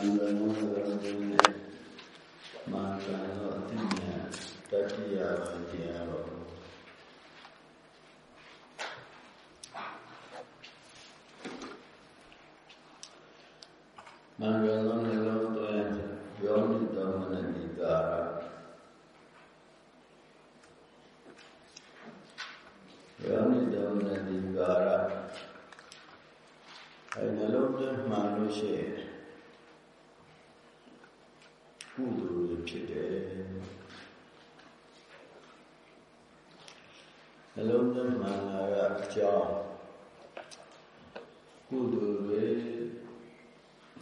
န္တရာမောရတိမာကာရောအတိညာတတိယတရားတော်မန္တရာလုံးနှလုံးသွင်းယောနိတော်မနတိကာရယောနိတော်မနတိကာရအဲနှလုံးသွင်းမှန်လို့ရှိရင်ကုသိုလ်တွေဖြစ်တယ် နှလုံးသွင်းမှန်လာကအကြောင်းကုသိုလ်တွေ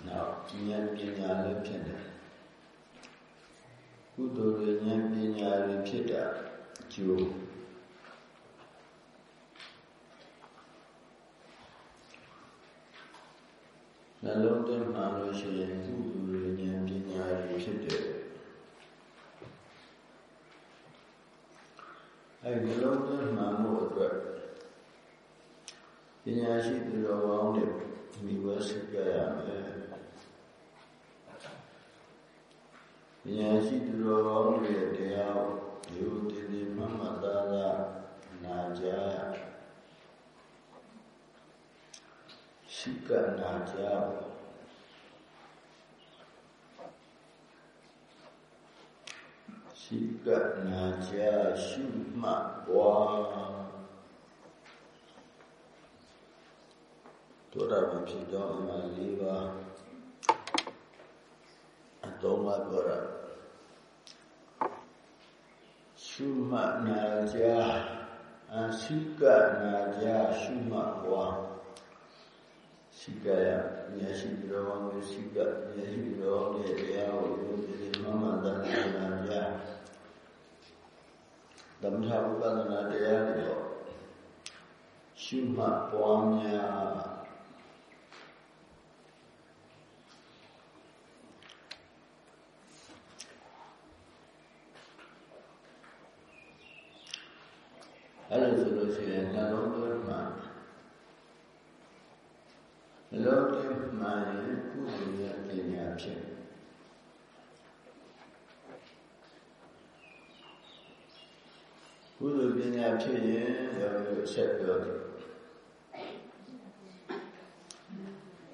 နောက်ဉာဏ်ပညာလည်းဖြစ်တယ်ကုသိုလ်တွေဉာဏ်ပညာတွေဖြစ်တာအကျိုးနှလုံးသွင်းမှန်လို့ရှိရင်ကုသိုလ်တွေဉာဏ်ပညာတွေဖြစ်တယ် အဲနှလုံးသွင်းမှန်မှုအတွက်ပညာရှိသူတော်ကောင်းတွေမိဘစိတ်ကြရမယ်ပညာရှိသူတော်ကောင်းတွေတရားယူတည်တည်မှတ်မှတ်သားသားနာကြရှိကနာကြ ရှိကနာကြရှုမှတ်ပွားတောတာပန်ဖြစ်ကြောင်းအမှန်၄ပါးအတော်မှပြောတာရှုမှတ်နာကြအရှိကနာကြရှုမှတ်ပွားရှိကရမျက်ရှိတော်ဝံရှိကမျက်ရှိတော်ရဲ့တရားကိုယုံကြည်မှမှန်တန်နာကြ သမထဥပဒနာတရားတွေတော့ရှုမှတ်ပွားများအဲ့လိုဆိုလို့ရှိရင်နှလုံးသွင်းမှနှလုံးသွင်းမှရင်ကုသိုလ်ရဲ့ပညာဖြစ်ကုသိုလ် ပညာဖြစ်ရင်ရောအဆက်ပြောတယ်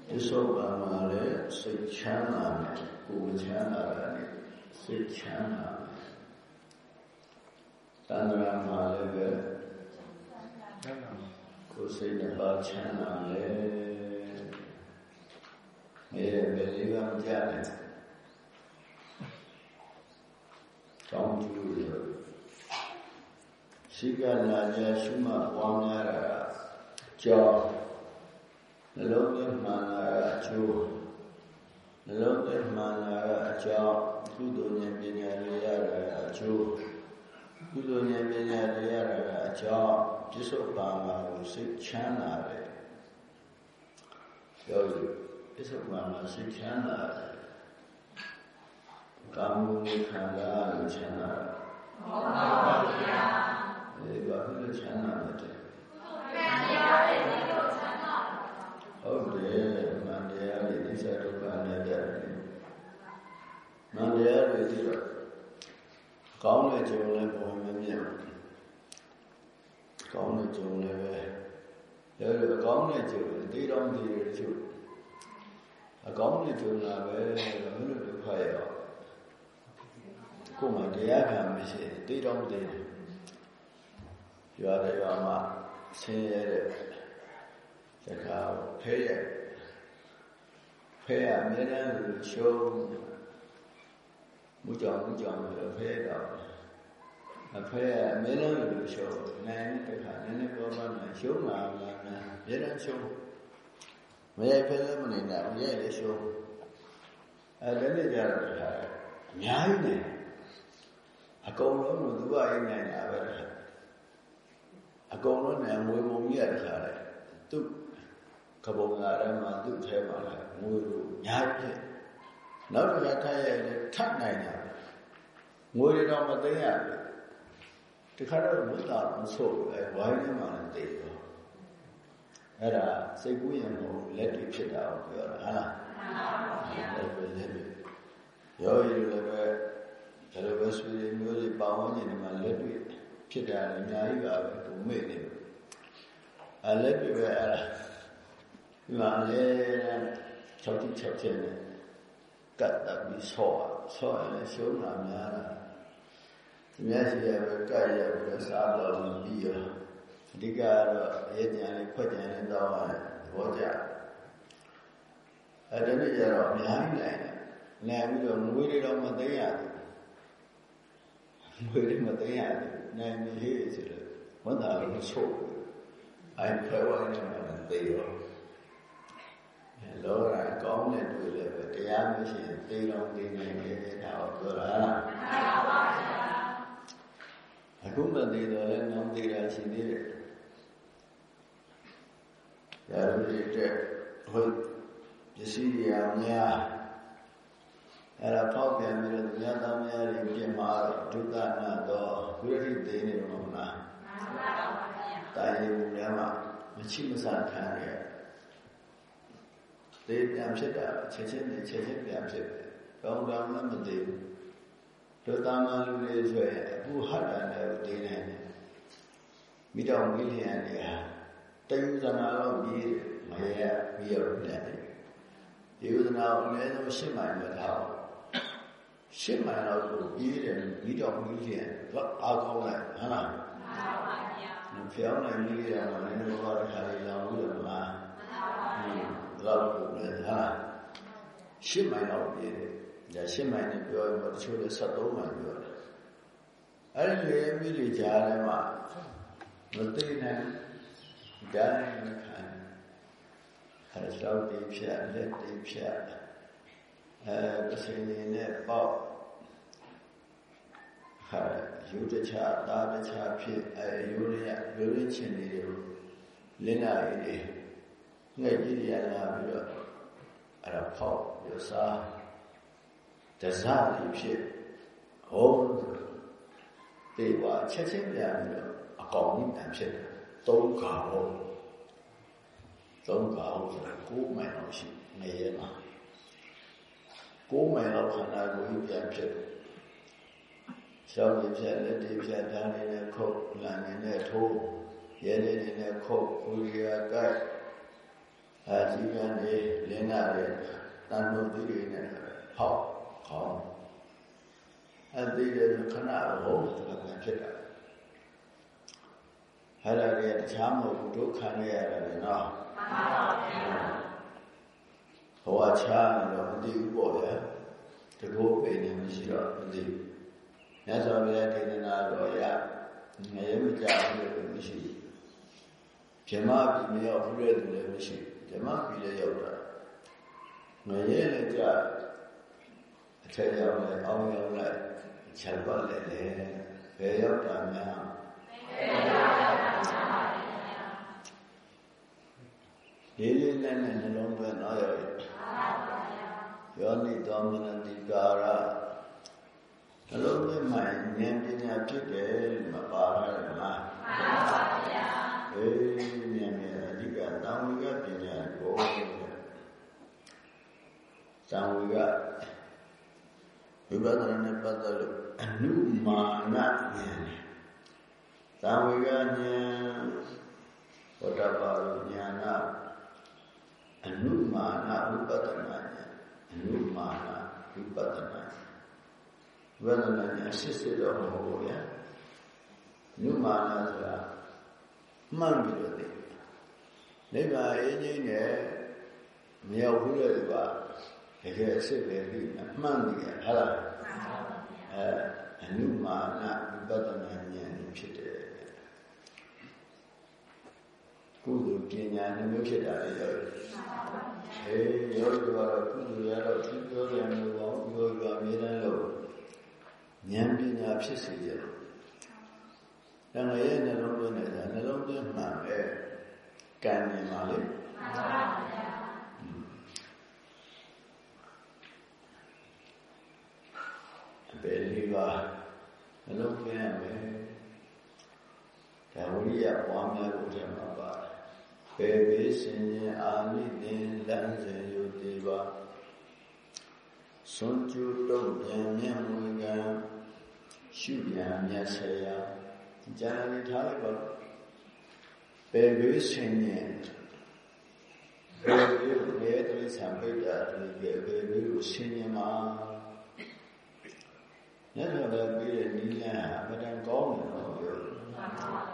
ဒီဆိုပါမှာလေစိတ်ချမ်းသာတယ်ကိုယ်ချမ်းသာတယ်စိတ်ချမ်းသာတယ်တဏှာမှာလည်းပဲကိုယ်စိတ်နဲ့ပါချမ်းသာလေအဲဘယ်လေးကမကြတယ်ကောင်းကျိုး ရရှိကနာကြရှုမှတ်ပွားများတာကြောင်းနှလုံးသွင်းမှန်လာအကျိုးနှလုံးသွင်းမှန်လာအကြောင်းကုသိုလ်ဉာဏ်ပညာတွေရတာအကျိုးကုသိုလ်ဉာဏ်ပညာတွေရတာအကြောင်းပြစ္ဆုတ်ပါမှာကိုစိတ်ချမ်းသာတယ်ပြောလို့ပြစ္ဆုတ်ပါမှာစိတ်ချမ်းသာတယ်ကာမဂုဏ်ခန္ဓာကိုချမ်းသာတယ်ဟုတ်ပါပါဘုရား အဲဘာလို့ချမ်းသာလဲတဲ့တရားတွေသိလို့ချမ်းသာဟုတ်တယ်မန္တရားတွေဣစ္ဆဒုက္ခနဲ့ကြတယ်မန္တရားတွေသိတော့ကောင်းတဲ့ကြုံလည်းပုံမမြင်ကောင်းတဲ့ကြုံလည်းပဲဒါလိုအကောင်းတဲ့ကြုံတေးတော်တည်တယ်သူအကောင်းတဲ့ကြုံလာပဲဘယ်လိုဒုက္ခရောကိုယ်မှာတရားခံမရှိတေးတော်တည်တယ် ရွာတယ်ရွာမှာဆင်းရဲတဲ့တခါဖဲရဖဲရအမြဲတမ်းလူချုံမူကြောင်မူကြောင်လို့ဖဲတော့အဖဲရအမြဲတမ်းလူချုံနိုင်တခါနည်းနည်းပေါ်မှန်းရှုံးလာလာနာအမြဲတမ်းချုံမရိုက်ဖဲလည်းမနေနိုင်ဘူးရိုက်လည်းရှုံးအဲလည်းနေကြတော့တခါအများကြီးနေအကုန်လုံးကသူ့ဘာရင်းနိုင်တာပဲတခါ အကုန်လုံးနဲ့ငွေပုံကြီးရတခါလေသူ့ကပုံလာထဲမှာသူ့ထဲမှာလည်းငွေလိုညာဖြစ်နောက်တစ်ခါထားရရင်ထပ်နိုင်တာငွေတွေတော့မသိရဘူးတခါတော့ဘုရားတော်ဆိုအဲဝိုင်းထဲမှာလည်းသိရောအဲ့ဒါစိတ်ကူးရင်ကိုလက်တွေဖြစ်တာကိုပြောတာဟုတ်လားလက်ပဲလက်ပဲရောရည်လည်းပဲဒါလိုပဲဆွေတွေမျိုးတွေပေါင်းဝင်နေမှာလက်တွေ့ ဖြစ်တာလည်းအများကြီးပါပဲကိုမေ့နေတယ်အဲလက်တွေ့ပဲအဲ့ဒါဒီမှာလေ6တိ6ချက်နဲ့ကတ်တပြီးဆော့ဆော့ရင်ရှုံးတာများတာဒီမျက်စိရပဲကတ်ရပဲစားတော့ပြီးရောအဓိကတော့အရေးညာလေးခွက်ကြံလေးတော့သဘောကျအဲ့ဒါနဲ့ကြတော့အများကြီးနိုင်တယ်နိုင်ပြီးတော့ငွေတွေတော့မသိရဘူး ငွေတွေမသိရဘူးနိုင်နေဟေးဆိုတော့ဝန်တာလို့ဆိုအိုင်ဖွဲ့ဝိုင်းနေမှာသိရောလောကကောင်းတဲ့တွေ့လည်းပဲတရားမရှိရင်သိတော့သိနိုင်တယ်ဒါတော့ပြောတာမှန်ပါပါဗျာအခုမသိတော့လည်းနောက်သိတာရှိသေးတယ်ရာဇဝိတဲ့ဟုတ်ပစ္စည်းတွေအများ အဲ့ဒါပေါက်ပြန်ပြီးတော့ဉာဏ်သားများတွေပြင်မာဒုက္ခနာတော့ဝိရိသိနေတော့မလားမှန်ပါပါဗျာတာယေများမှာမချိမဆခံရသေပြန်ဖြစ်တာချက်ချင်းနဲ့ချက်ချင်းပြန်ဖြစ်တယ်ကောင်းကောင်းလည်းမသိဘူးဒုတာမလူတွေဆိုရင်အခုဟတ်တာလည်းသိနေတယ်မိတော်မိလျံတွေဟာတယုဇနာတော့ပြီးမရပြီးရပြန်တယ်ဒီဥဒနာကိုအနည်းဆုံးရှင်းမှန်မထားဘူး ရှင်းမှန်တော့ကိုပြီးတယ်မိတော်မိလျံတော့အားကောင်းလိုက်ဟုတ်လားမှန်ပါပါဗျာဖျောင်းနိုင်ပြီးရတော့လည်းဘောပါတစ်ခါလေးလောင်လို့မလားမှန်ပါပါဗျာလောက်ကိုလည်းဟာရှင်းမှန်တော့ပြီးတယ်ဒါရှင်းမှန်နဲ့ပြောရင်တော့တချို့လည်း73မှန်ပြောတယ်အဲ့ဒီလေမိလေကြားထဲမှာမသိနိုင်တိုင်းခံအဲဆောက်တိဖြတ်လက်တိဖြတ် အဲပစိနေနဲ့ပေါ့ဟာယူတချတာတချဖြစ်အဲယူရယူရချင်းတွေကိုလင်းနာရီတွေငှက်ကြီးတွေလာပြီးတော့အဲ့ဒါဖောက်ရစားတစားတွေဖြစ်ဟောတေဝါချက်ချင်းပြန်ပြီးတော့အကောင်ကြီးတန်ဖြစ်တယ်သုံးခါဟုတ်သုံးခါဟုတ်ဆိုတာ9မိုင်လောက်ရှိနေရမှာ 9မိုင်လောက်ခန္ဓာကိုယ်ကြီးပြန်ဖြစ်တယ်ရှောင်းပြဖြတ်လက်တွေဖြတ်ဓာတ်တွေနဲ့ခုတ်လမ်းတွေနဲ့ထိုးရဲတွေနဲ့ခုတ်ဥရိယကတ်အာជីကံတွေလင်းနာတွေတန်တို့တွေနဲ့ဟောက်ခေါင်းအသေးတယ်ခဏဟုတ်တယ်ဖြစ်တာအဲ့ဒါတွေတခြားမဟုတ်ဘူးဒုက္ခနဲ့ရတယ်နော်မှန်ပါပါဗျာ ဘဝချားနေတော့မသိဘူးပေါ့ဗျာတကောပေနေမရှိတော့မသိဘူးမြတ်စွာဘုရားဒေသနာတော်ရငရဲမကြဘူးလို့မရှိဘူးဇမပြီမရောက်ဘူးတဲ့သူလည်းမရှိဇမပြီလည်းရောက်တာငရဲလည်းကြအထက်ရောက်လည်းအောင်းရောက်လိုက်ချက်ပတ်လည်းလေဘယ်ရောက်တာများဘယ်ရောက်တာလေးလေးနဲ့နဲ့နှလုံးသွင်းတော့ရော ယောနိသောမနတိကာရနှလုံးသွင်းမှဉာဏ်ပညာဖြစ်တယ်မပါရတယ်မလားမှန်ပါဗျာအေးဉာဏ်နဲ့အဓိကသံဝေကပညာကိုသံဝေကဝိပဿနာနဲ့ပတ်သက်လို့အနုမာနဉာဏ်သံဝေကဉာဏ်ဘောဓဘာဉာဏ် အနုမာနဥပဒနာဉာဏ်အနုမာနဥပဒနာဝေဒနာဉာဏ်စစ်စစ်တော့မဟုတ်ဘူးဗျာအနုမာနဆိုတာမှန်ပြီးတော့သိနိဗ္ဗာန်အင်းကြီးနဲ့မရောက်ဘူးလေကွာတကယ်အစစ်ပဲပြီးမှန်တယ်ဟုတ်လားအဲအနုမာနဥပဒနာဉာဏ်ဖြစ်တယ် ကုသိုလ်ပညာနှမျိုးဖြစ်တာလေရောအေးရောကတော့ကုသိုလ်ရတော့သူပြောတယ်လို့ပေါ့ပြောပြအမြဲတမ်းလို့ဉာဏ်ပညာဖြစ်စေတယ်တဏှာရဲ့နှလုံးသွင်းနေတာနှလုံးသွင်းမှန်ပဲကံနေပါလေမှန်ပါဗျာအပေလေးပါနှလုံးသွင်းရမယ်ဒါဝိရိယပွားများဖို့တယ်မှာပါတယ် ပေပေစင်ရင်အာနိသင်လမ်းစဉ်ယုတိပါစွန်ကျူတုံပြန်မြတ်မွေကံရှုပြန်မြတ်ဆရာကျန်နေထားလိုက်ပါဘယ်လိုဆင်းရဲဘယ်လိုဘယ်တိဆံပိတ်တာဒီဘယ်လိုဆင်းရဲမှာညတော်လည်းပြီးတဲ့နီးလန်းအမတန်ကောင်းတယ်တော့ပြောတယ်မှန်ပါဗျာ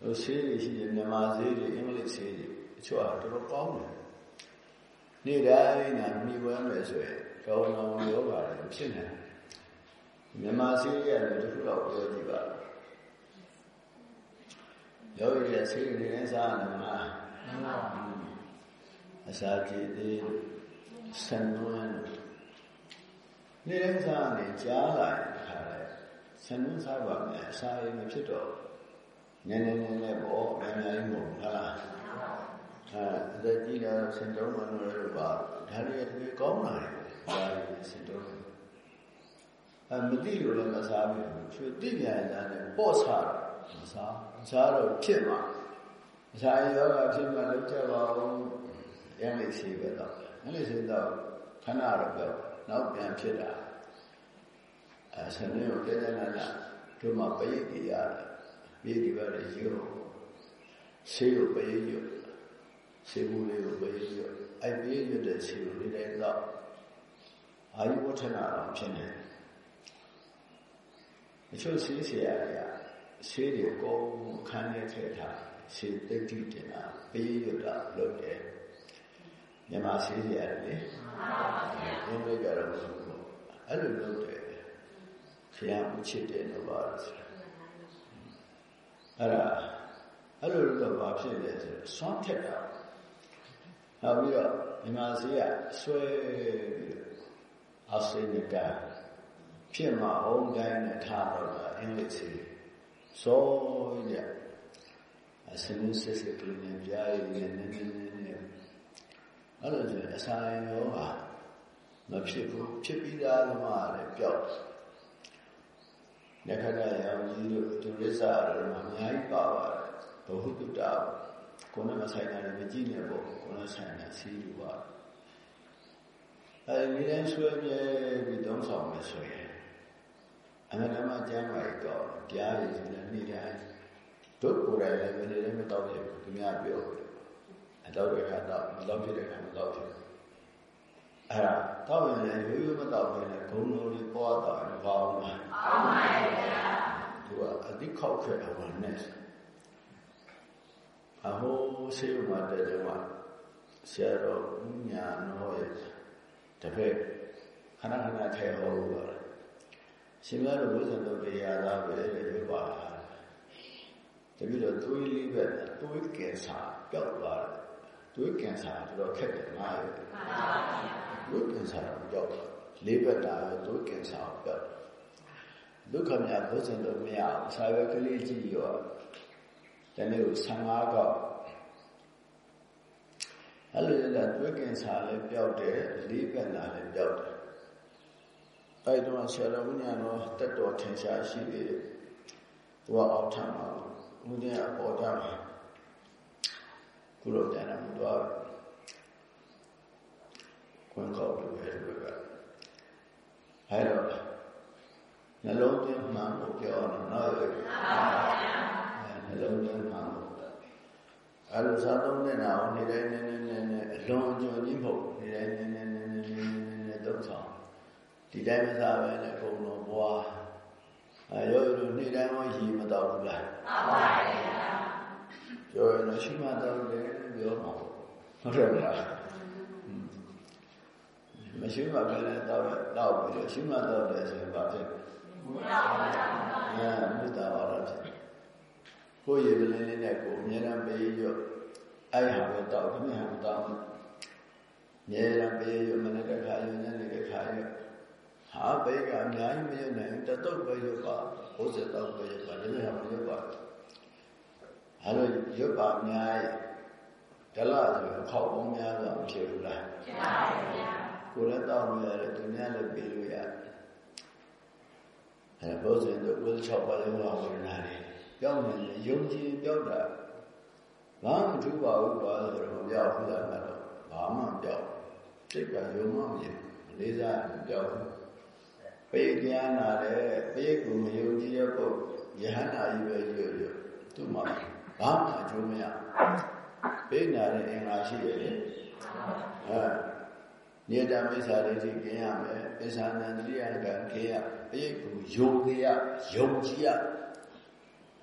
ဟိုဆေးတွေရှိတယ်မြန်မာဆေးတွေအင်္ဂလိပ်ဆေးတွေအချို့ကတော်တော်ကောင်းတယ်နေ့တိုင်းကမိဝဲမယ်ဆိုရင်ကောင်းအောင်ယောဂါတွေဖြစ်နေတယ်မြန်မာဆေးရတယ်တခုတော့ပြောကြည့်ပါယောဂီရဲ့ဆေးတွေနဲ့စားနေမှာမှန်ပါအစာကြည့်သေးဆန်နွမ်းနေ့တိုင်းစားနေကြားလာရင်ခါလဲဆန်နွမ်းစားပါမယ်အစာရင်မဖြစ်တော့ နည်းနည်းနည်းနည်းပေါ့အများကြီးမဟုတ်ဟုတ်လားအဲအသက်ကြီးလာဆင်တုံးမှလို့ပါဒါတွေတကယ်ကောင်းလာတယ်ဒါတွေဆင်တုံးအမသိလို့လည်းမစားဘူးချွေသိပြန်တာနဲ့ပေါ့စားတော့မစားစားတော့ဖြစ်မှာအစာယောဂဖြစ်မှလုပ်ကြပါဦးရန်လေးရှိပဲတော့အဲ့ဒီဆိုတော့ခဏတော့ပဲနောက်ပြန်ဖြစ်တာအဲဆင်းရဲကိုကြတဲ့နာနာတို့မှပိတ်ကြရတယ် ပြည်ဒီပါလေရုပ်ဆေးကိုပိတ်ရုပ်ဆေးဘူးလေးကိုပိတ်ရုပ်အဲ့ပိတ်ရုပ်တဲ့ဆေးကိုဒီတိုင်းတော့အာယုဝဋ္ဌနာတော့ဖြစ်နေတယ်အချို့ဆေးဆရာတွေကဆေးတွေကိုခန်းထဲထည့်ထားဆေးသိတိတင်တာပေးရတာလုပ်တယ်မြန်မာဆေးဆရာတွေလေမှန်ပါဗျာဘုန်းကြီးကတော့အဲ့လိုလုပ်တယ်ဆရာဦးချစ်တယ်လို့ပါဆို အဲ့ဒါအဲ့လိုလုပ်တော့ဘာဖြစ်လဲဆိုတော့ဆွမ်းထက်တာနောက်ပြီးတော့မြန်မာဆေးကဆွဲပြီးတော့အာဆေနကဖြစ်မှာအုံတိုင်းနဲ့ထားတော့တာအင်္ဂလိပ်စီစောရအစင်းစစ်စစ်ကလေးနဲ့ကြားရည်နဲ့နည်းနည်းနည်းနည်းအဲ့လိုဆိုအစာရောဟာမဖြစ်ဘူးဖြစ်ပြီးသားသမားလည်းပျောက် လက်ခဏရောင်ကြီးတို့ဒုရစ္စာတို့အများကြီးပါပါတယ်ဘဟုတုတ္တကိုယ်နဲ့မဆိုင်တာလည်းမကြည့်နဲ့ပေါ့ကိုယ်နဲ့ဆိုင်တာစီးလို့ပါအဲဒီတိုင်းဆွဲပြဲပြီးသုံးဆောင်မယ်ဆိုရင်အမှန်တမ်းကျမ်းပါရီတော့ပြားရည်ဆိုတဲ့နေ့တိုင်းတို့ကိုယ်တိုင်လည်းဘယ်နေလဲမတော့ဖြစ်ဘူးသူများပြောတယ်အတော့တဲ့ခါတော့မတော့ဖြစ်တဲ့ခါမတော့ဖြစ်ဘူး အဲ့ဒါတော့ရင်လည်းရိုးရိုးမတော့ဘဲနဲ့ဂုံလုံးလေးပေါ်တော့ရင်ဘာအောင်လဲအောင်ပါရဲ့သူကအတိခောက်ခဲ့အဝနဲ့အဟိုးဆေးမှာတဲ့ကြောင့်ဆရာတော်ညာနောရဲ့တပည့်ခဏခဏထဲဟောလို့ပါတယ်ရှင်များတို့ဘုဇင်တို့တရားသားပဲတဲ့ပြောပါတပည့်တော်သွေးလေးပဲသွေးကင်ဆာပျောက်သွားတယ်သွေးကင်ဆာတော်ခက်တယ်ငါရဲ့မှန်ပါဗျာ သွေးကင်ဆာပျောက်လေးဘက်တာသွေးကင်ဆာပျောက်ဒုက္ခမြတ်ဘုဇင်တို့မရအောင်ဆာရွက်ကလေးကြည့်ရောတနေ့ကို15ကောက်အဲ့လိုလည်းသွေးကင်ဆာလည်းပျောက်တယ်လေးဘက်တာလည်းပျောက်တယ်အဲ့တော့ဆရာတော်ဘုညာတော်တက်တော်ထင်ရှားရှိသေးတယ်သူကအောက်ထပ်မှာဘုညာအပေါ်တာမှာကုလိုတန်တာမတော် ခွန်ကောက်လို့ပဲလို့ကအဲ့တော့နှလုံးသွင်းမှန်ဖို့ပြောတော့နော်မှန်ပါဗျာနှလုံးသွင်းမှန်ဖို့အဲ့လိုစားသုံးနေတာဟိုနေတိုင်းနေနေနေအလွန်အကျွံကြီးမဟုတ်နေတိုင်းနေနေနေနေနေသုံးဆောင်ဒီတိုင်းမစားပဲနဲ့ဘုံတော်ဘွားအဲရောရောနေ့တိုင်းမှရီမတော့ဘူးလားမှန်ပါဗျာပြောရင်တော့ရှိမှတော့လေပြောမှာဟုတ်တယ်မလား မရှိမှပဲလည်းတော့တော့ပြီးတော့ရှိမှတော့တယ်ဆိုရင်ဘာဖြစ်မူတာပါဗျာအဲမူတာပါတော့ဖြစ်ကိုယ်ရည်ပလင်းလေးနဲ့ကိုအများအားပေးရအဲ့ဟာပဲတော့ဒီမှာမတော့အများအားပေးရမနေ့ကခါရညနေကခါရဟာဘေးကအများကြီးမရနိုင်တတုတ်ပဲရပါဘုဇ္ဇတော့ပဲရပါဒီမှာမရပါအဲ့လိုရပါအများကြီးဒလဆိုအခေါက်ပေါင်းများစွာမဖြစ်ဘူးလားဖြစ်ပါရဲ့ဗျာ ကိုယ်လည်းတောင်းလို့ရတယ်သူများလည်းပေးလို့ရတယ်အဲဘုဇ္ဇတို့ဝိချောပါလုံးဝဝေဒနာတွေပြောင်းနေယုံကြည်ပြောက်တာဘာမှမထူးပါဘူးပါဆိုတော့မပြောက်ဘူးလားမှတော့ဘာမှမပြောက်စိတ်ကယုံမှမရမလေးစားမပြောဘူးပိတ်တရားနာတဲ့ပိတ်ကိုမယုံကြည်တဲ့ပုဂ္ဂိုလ်ယဟန္တာကြီးပဲရွရွသူ့မှာဘာမှအကျိုးမရပိတ်နာတဲ့အင်္ဂါရှိတယ်လေအဲ နိဒာမိစ္ဆာဒိဋ္ဌိကျင်ရမယ်ပစ္ဆာနန္တရိယကကျင်ရပိတ်ကိုယုံကြည်ရယုံကြည်ရ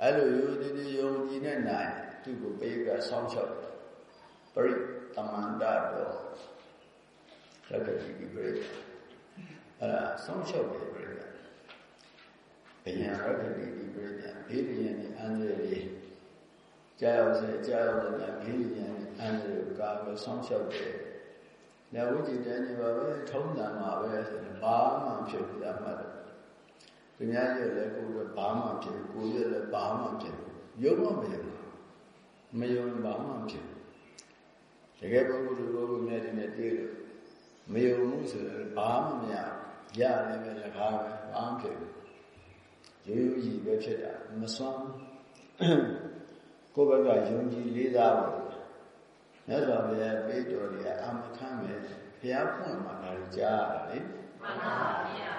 အဲ့လိုယုံကြည်ယုံကြည်နဲ့နိုင်သူ့ကိုပိတ်ကဆောင်းချောက်ပရိတမန္တတော်ရတ္တိပိပရိအဲ့ဒါဆောင်းချောက်တယ်ပရိသဘယံရတ္တိပိပရိသဘေးဘယံနဲ့အန္တရာယ်ကြာရောက်စေကြာရောက်တဲ့ဘေးဘယံနဲ့အန္တရာယ်ကာကွယ်ဆောင်းချောက်တယ်။ ညဝိจิตတဲ့ညီပါပဲထုံးတယ်မှာပဲဆိုရင်ဘာမှဖြစ်ဘူးအမှတ်တယ်။သူများရဲ့လည်းကိုယ်ကဘာမှဖြစ်ကိုယ်ရဲ့လည်းဘာမှဖြစ်ရုပ်မမယုံမယုံဘာမှဖြစ်တကယ်ပုဂ္ဂိုလ်လူပုဂ္ဂိုလ်များတွေနဲ့တွေ့လို့မယုံမှုဆိုရင်ဘာမှမရရတယ်ပဲလက်ကားပဲဘာမှဖြစ်ဘူးရိုးရိုးကြီးပဲဖြစ်တာမစွမ်းကိုယ့်ဘက်ကယုံကြည်လေးစားဖို့ မြတ်စွာဘုရားပေးတော်တွေအမခံမယ်ဘုရားဖွင့်မှာဒါကြားရတာလေမှန်ပါဗျာ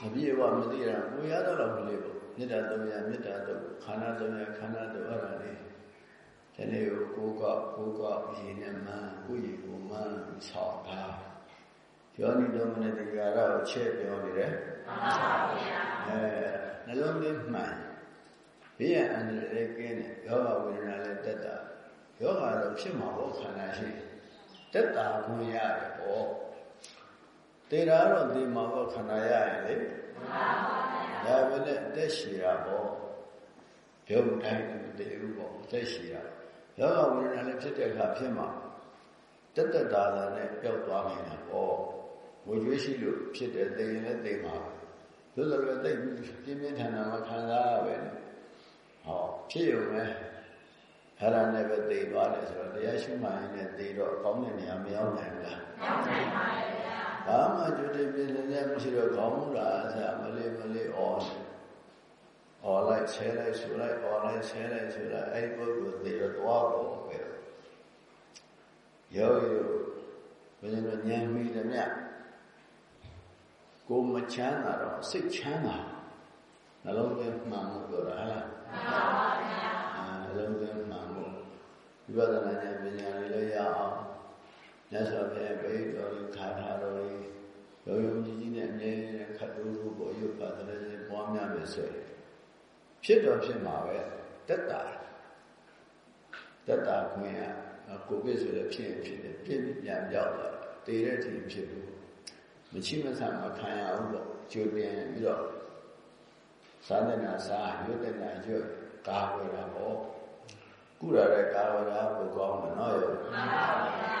မပြည့်ဝမသိတာကိုရတော့မလေးပေါ့မေတ္တာသုံးရမေတ္တာသုံးခန္ဓာသုံးရခန္ဓာသုံးအဲ့ဒါလေးဒီနေ့ကိုကိုကကိုကရင်းနဲ့မှန်ကိုရည်ကိုမှန်ဆောက်တာပြောနေတော့မနဲ့ဒီကာရကိုချက်ပြောနေတယ်မှန်ပါဗျာအဲနှလုံးသွင်းမှန်ဘေးရန်အန္တရာယ်လည်းကင်းတယ်ယောဂဝေဒနာလည်းတက်တာ ယောဂတော့ဖြစ်မှာပေါ့ခန္ဓာရှိတက်တာခွင့်ရတယ်ပေါ့တေတာတော့ဒီမှာပေါ့ခန္ဓာရရင်လေမှန်ပါဗျာဒါပဲနဲ့အသက်ရှည်တာပေါ့ရုပ်တိုင်းမတည်ဘူးပေါ့အသက်ရှည်တာယောဂဝေဒနာလည်းဖြစ်တဲ့အခါဖြစ်မှာတက်တက်တာတာနဲ့ပျောက်သွားနေတာပေါ့ဝေကျွေးရှိလို့ဖြစ်တယ်သိရင်လည်းသိမှာသို့တော်လည်းသိပြင်းပြင်းထန်ထန်မှခံစားရပဲဟောဖြစ်ရုံပဲ အဲ့ဒါနဲ့ပဲသိသွားတယ်ဆိုတော့တရားရှိမှရင်လည်းသိတော့ကောင်းတဲ့နေရာမရောက်နိုင်ဘူးလားရောက်နိုင်ပါရဲ့ဗျာဘာမှကြွတည်ပြင်းနေမရှိတော့ကောင်းမှုလားဆရာမလေးမလေးအော်အော်လိုက်ဆဲလိုက်ဆိုလိုက်အော်လိုက်ဆဲလိုက်ဆိုလိုက်အဲ့ဒီပုဂ္ဂိုလ်သိတော့သွားတော့ပဲရောရောဘယ်လိုဉာဏ်မိတယ်မြတ်ကိုမချမ်းသာတော့စိတ်ချမ်းသာနှလုံးသွင်းမှန်လို့ပြောတာဟလားမှန်ပါပါဗျာနှလုံးသွင်းမှန်လို့ ဝိပဿနာဉာဏ်ပညာတွေလည်းရအောင်မြတ်စွာဘုရားပြိတော်ခါထားတော်လေးရုံရုံကြီးကြီးနဲ့အမြဲတမ်းခတ်တူးတူးပေါ်ရုပ်ပါတဲ့လေးပွားများမယ်ဆိုရင်ဖြစ်တော်ဖြစ်မှာပဲတက်တာတက်တာခွင့်ရကိုဗစ်ဆိုလည်းဖြစ်ဖြစ်တယ်ပြင်းပြန်ပြောက်လာတည်တဲ့အချိန်ဖြစ်ဘူးမချိမဆန်မခံရဘူးပေါ့ကြိုတင်ပြီးတော့သာသနာစားရွတ်တဲ့နာရွတ်ကာဝယ်တာပေါ့ ကုရတဲ့ကာဝယ်တာဘုကောင်းတယ်နော်ရောမှန်ပါဗျာ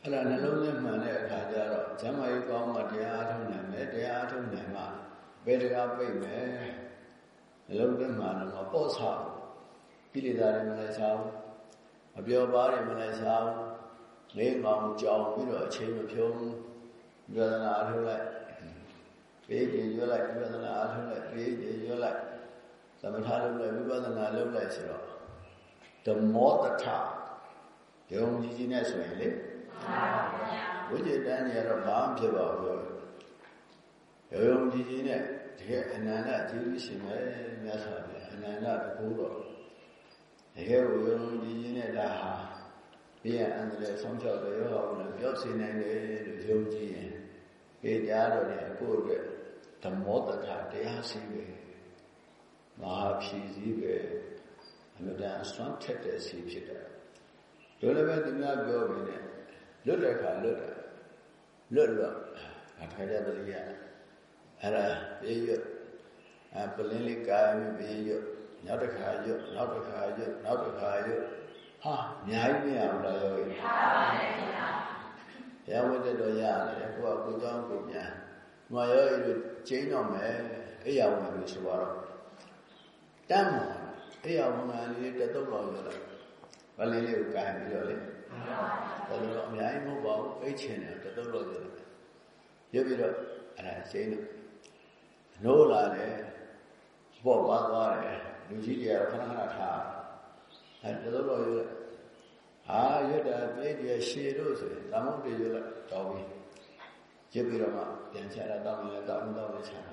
အဲ့ဒါနှလုံးသွင်းမှန်တဲ့အခါကျတော့ဇမယုကောင်းမှတရားအထုတ်နိုင်မယ်တရားအထုတ်နိုင်မှဘယ်တရားပြိတ်မယ်နှလုံးသွင်းမှန်တော့မပေါ့ဆကိလေသာတွေမလိုက်စားဘူးအပျော်ပါးတွေမလိုက်စားဘူးလေးမောင်ကြောင်ပြီးတော့အချိန်မဖြုံးဝေဒနာအထုတ်လိုက်ပေးကြရွတ်လိုက်ဝေဒနာအထုတ်လိုက်ပေးကြရွတ်လိုက် သမထလုပ်လိုက်ဝိပဿနာလုပ်လိုက်ဆိုတော့ဓမ္မောတထယုံကြည်ကြည်နဲ့ဆိုရင်လေဝိจิตတန်းကြီးကတော့ဘာမှဖြစ်ပါဘူးယုံကြည်ကြည်နဲ့တကယ်အနန္တကျေးဇူးရှင်ပဲမြတ်စွာဘုရားအနန္တတကူတော့တကယ်ကိုယုံကြည်ကြည်နဲ့ဒါဟာဘေးရန်အန္တရာယ်ဆုံးဖြတ်တဲ့ယောဂကိုလည်းပြောစေနိုင်တယ်လို့ယုံကြည်ရင်ပေကြားတော်နဲ့အခုအတွက်ဓမ္မောတထတရားစီပဲ မဟာဖြည်စည်းပဲအမြဲတမ်းအစွမ်းထက်တဲ့စီဖြစ်တယ်ဒါလည်းပဲသူများပြောပြီးနဲ့လွတ်တဲ့အခါလွတ်တယ်လွတ်လွတ်အခါကြတည်းရအဲ့ဒါပြေးရွတ်အပလင်းလေးကာယပြီးပြေးရွတ်နောက်တစ်ခါရွတ်နောက်တစ်ခါရွတ်နောက်တစ်ခါရွတ်ဟာအများကြီးမရဘူးလားယောဂီမှန်ပါပါဘုရားဘုရားဝိတ္တတော်ရတယ်ကိုကကိုကြောင်းကိုပြန်မယောဂီတို့ကျင်းတော့မယ်အိယာဝင်လို့ဆိုတော့ တမ်းမှာအိယာဝင်ကလေးတတုတ်တော်ရလိုက်ဗလင်းလေးကိုကန်ပြီးတော့လေမှန်ပါပါဘယ်လိုအများကြီးမဟုတ်ပါဘူးအိတ်ချင်တယ်တတုတ်တော်ရလိုက်ရုပ်ပြီးတော့အဲ့ဒါကျင်းတော့နိုးလာတယ်ပေါ့ပါသွားတယ်လူကြီးတွေကခဏခဏထားအဲတသုတ်တော်ရွတ်ဟာရွတ်တာပြည့်တည်းရှည်လို့ဆိုရင်သမုတ်တေရွတ်လိုက်တော့ပြီးရစ်ပြီးတော့မှပြန်ချတာတောင်းရင်တောင်းတော့လည်းချတာ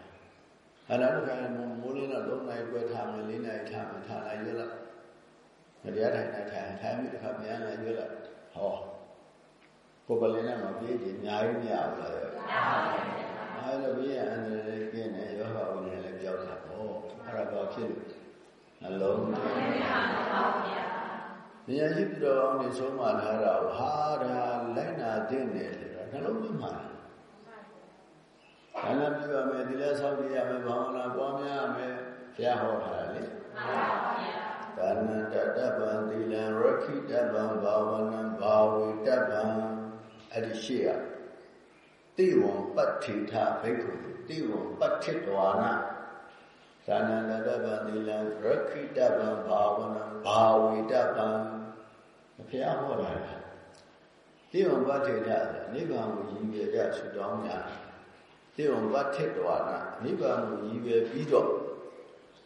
အဲ့ဒါတော့ကမိုးလေးတော့လုံးနိုင်ပွဲထားမယ်လေးနိုင်ထားမယ်ထားလိုက်ရွတ်လိုက်မတရားထိုင်နေထိုင်ထိုင်ပြီးတစ်ခါပြန်လာရွတ်လိုက်ဟောကိုယ်ကလေးနဲ့မပြေးကြအများကြီးမရဘူးလားမရပါဘူးအဲ့တော့ဘေးကအန္တရာယ်ကင်းတယ်ရောဂါဝင်လည်းကြောက်တာဟောအဲ့ဒါတော့ဖြစ်လို့နှလုံးသွင်းဉာဏ်ရှိပြီးတော့အောင်နေဆုံးမထားတာဟာဒါလိုက်နာတဲ့တယ်ဆိုတာနှလုံးသွင်းမှာ ဒါလည်းပြရမယ်ဒီလဲဆောက်ပြရမယ်ဘာဝနာပွားများမယ်ဘုရားဟောထားတယ်လေမှန်ပါဗျာဒါနတတ္တဗံသီလံရခိတဗံဘာဝနံဘာဝေတဗံအဲ့ဒီရှိရတိဝံပတ္ထိထဘိက္ခုတိဝံပတ္ထိတဝါနာဒါနတတ္တဗံသီလံရခိတဗံဘာဝနံဘာဝေတဗံဘုရားဟောတာတိဝံပတ္ထိထနိဗ္ဗာန်ကိုရည်ရကြဆုတောင်းကြ တိဝံပတ္ထိတဝါနာနိဗ္ဗာန်ကိုရည်ရပြီးတော့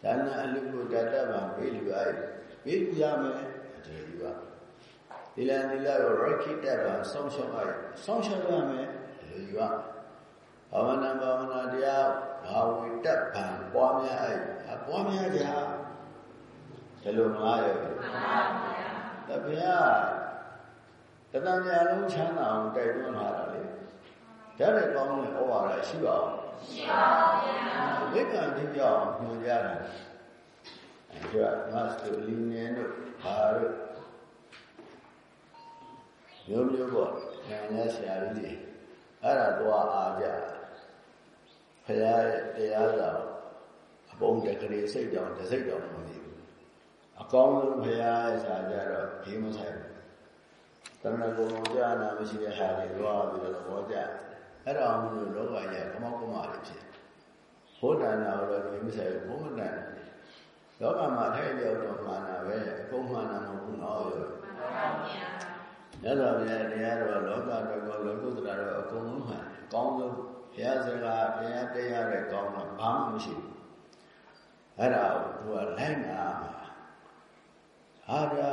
ဒါနအလူကိုတတ္တဗံပေးလူအားပေးလူရမယ်ဒီလူကဒီလန်ဒီလာကိုရခိတဗံဆောင်းရှောက်ရဆောင်းရှောက်ရမယ်ဒီလူကဘာဝနာဘာဝနာတရားဘာဝိတဗံပွားများအဲ့ပွားများကြဒီလိုမလားရဲ့မှန်ပါဗျာတပည့်တတန်မြာလုံးချမ်းသာအောင်တိုက်တွန်းလာတာ လေဒါနဲ့ကောင်းတဲ့ဩဝါဒရှိပါအောင်ရှိပါဗျာမိက္ခာတိပြောင်းညွှန်ကြတာအဲဒါမတ်စလီနေတို့ဘာတို့မျိုးမျိုးပေါ့ညာညာဆရာကြီးတွေအဲ့ဒါတော့အားကြဖရာရဲ့တရားစာအပုံတကလေးစိတ်တောင်တစ်စိတ်တောင်မသိဘူးအကောင်းဆုံးဖရာရဲ့စာကြတော့ဒီမဆိုင်ဘူးတဏှာကုံကြာနာမရှိတဲ့ဟာတွေတော့ပြီးတော့ဘောကြ အဲ့ဒါမှမဟုတ်လောကကြီးကမောက်ကမတွေဖြစ်ဘုဒ္ဓနာတော့ဒီမဆိုင်ဘူးဘုမတန်လောကမှာထိုက်ရောက်တော့မှန်တာပဲအကုန်မှန်တာမဟုတ်ဘူးနော်ရောမှန်ပါဗျာမြတ်စွာဘုရားတရားတော်လောကတော်ကောလောကုတ္တရာတော့အကုန်လုံးမှန်ကောင်းဆုံးဘုရားစကားဘုရားတရားတဲ့ကောင်းတာဘာမှမရှိဘူးအဲ့ဒါကိုသူကလိုက်နာမှာဟာဒါ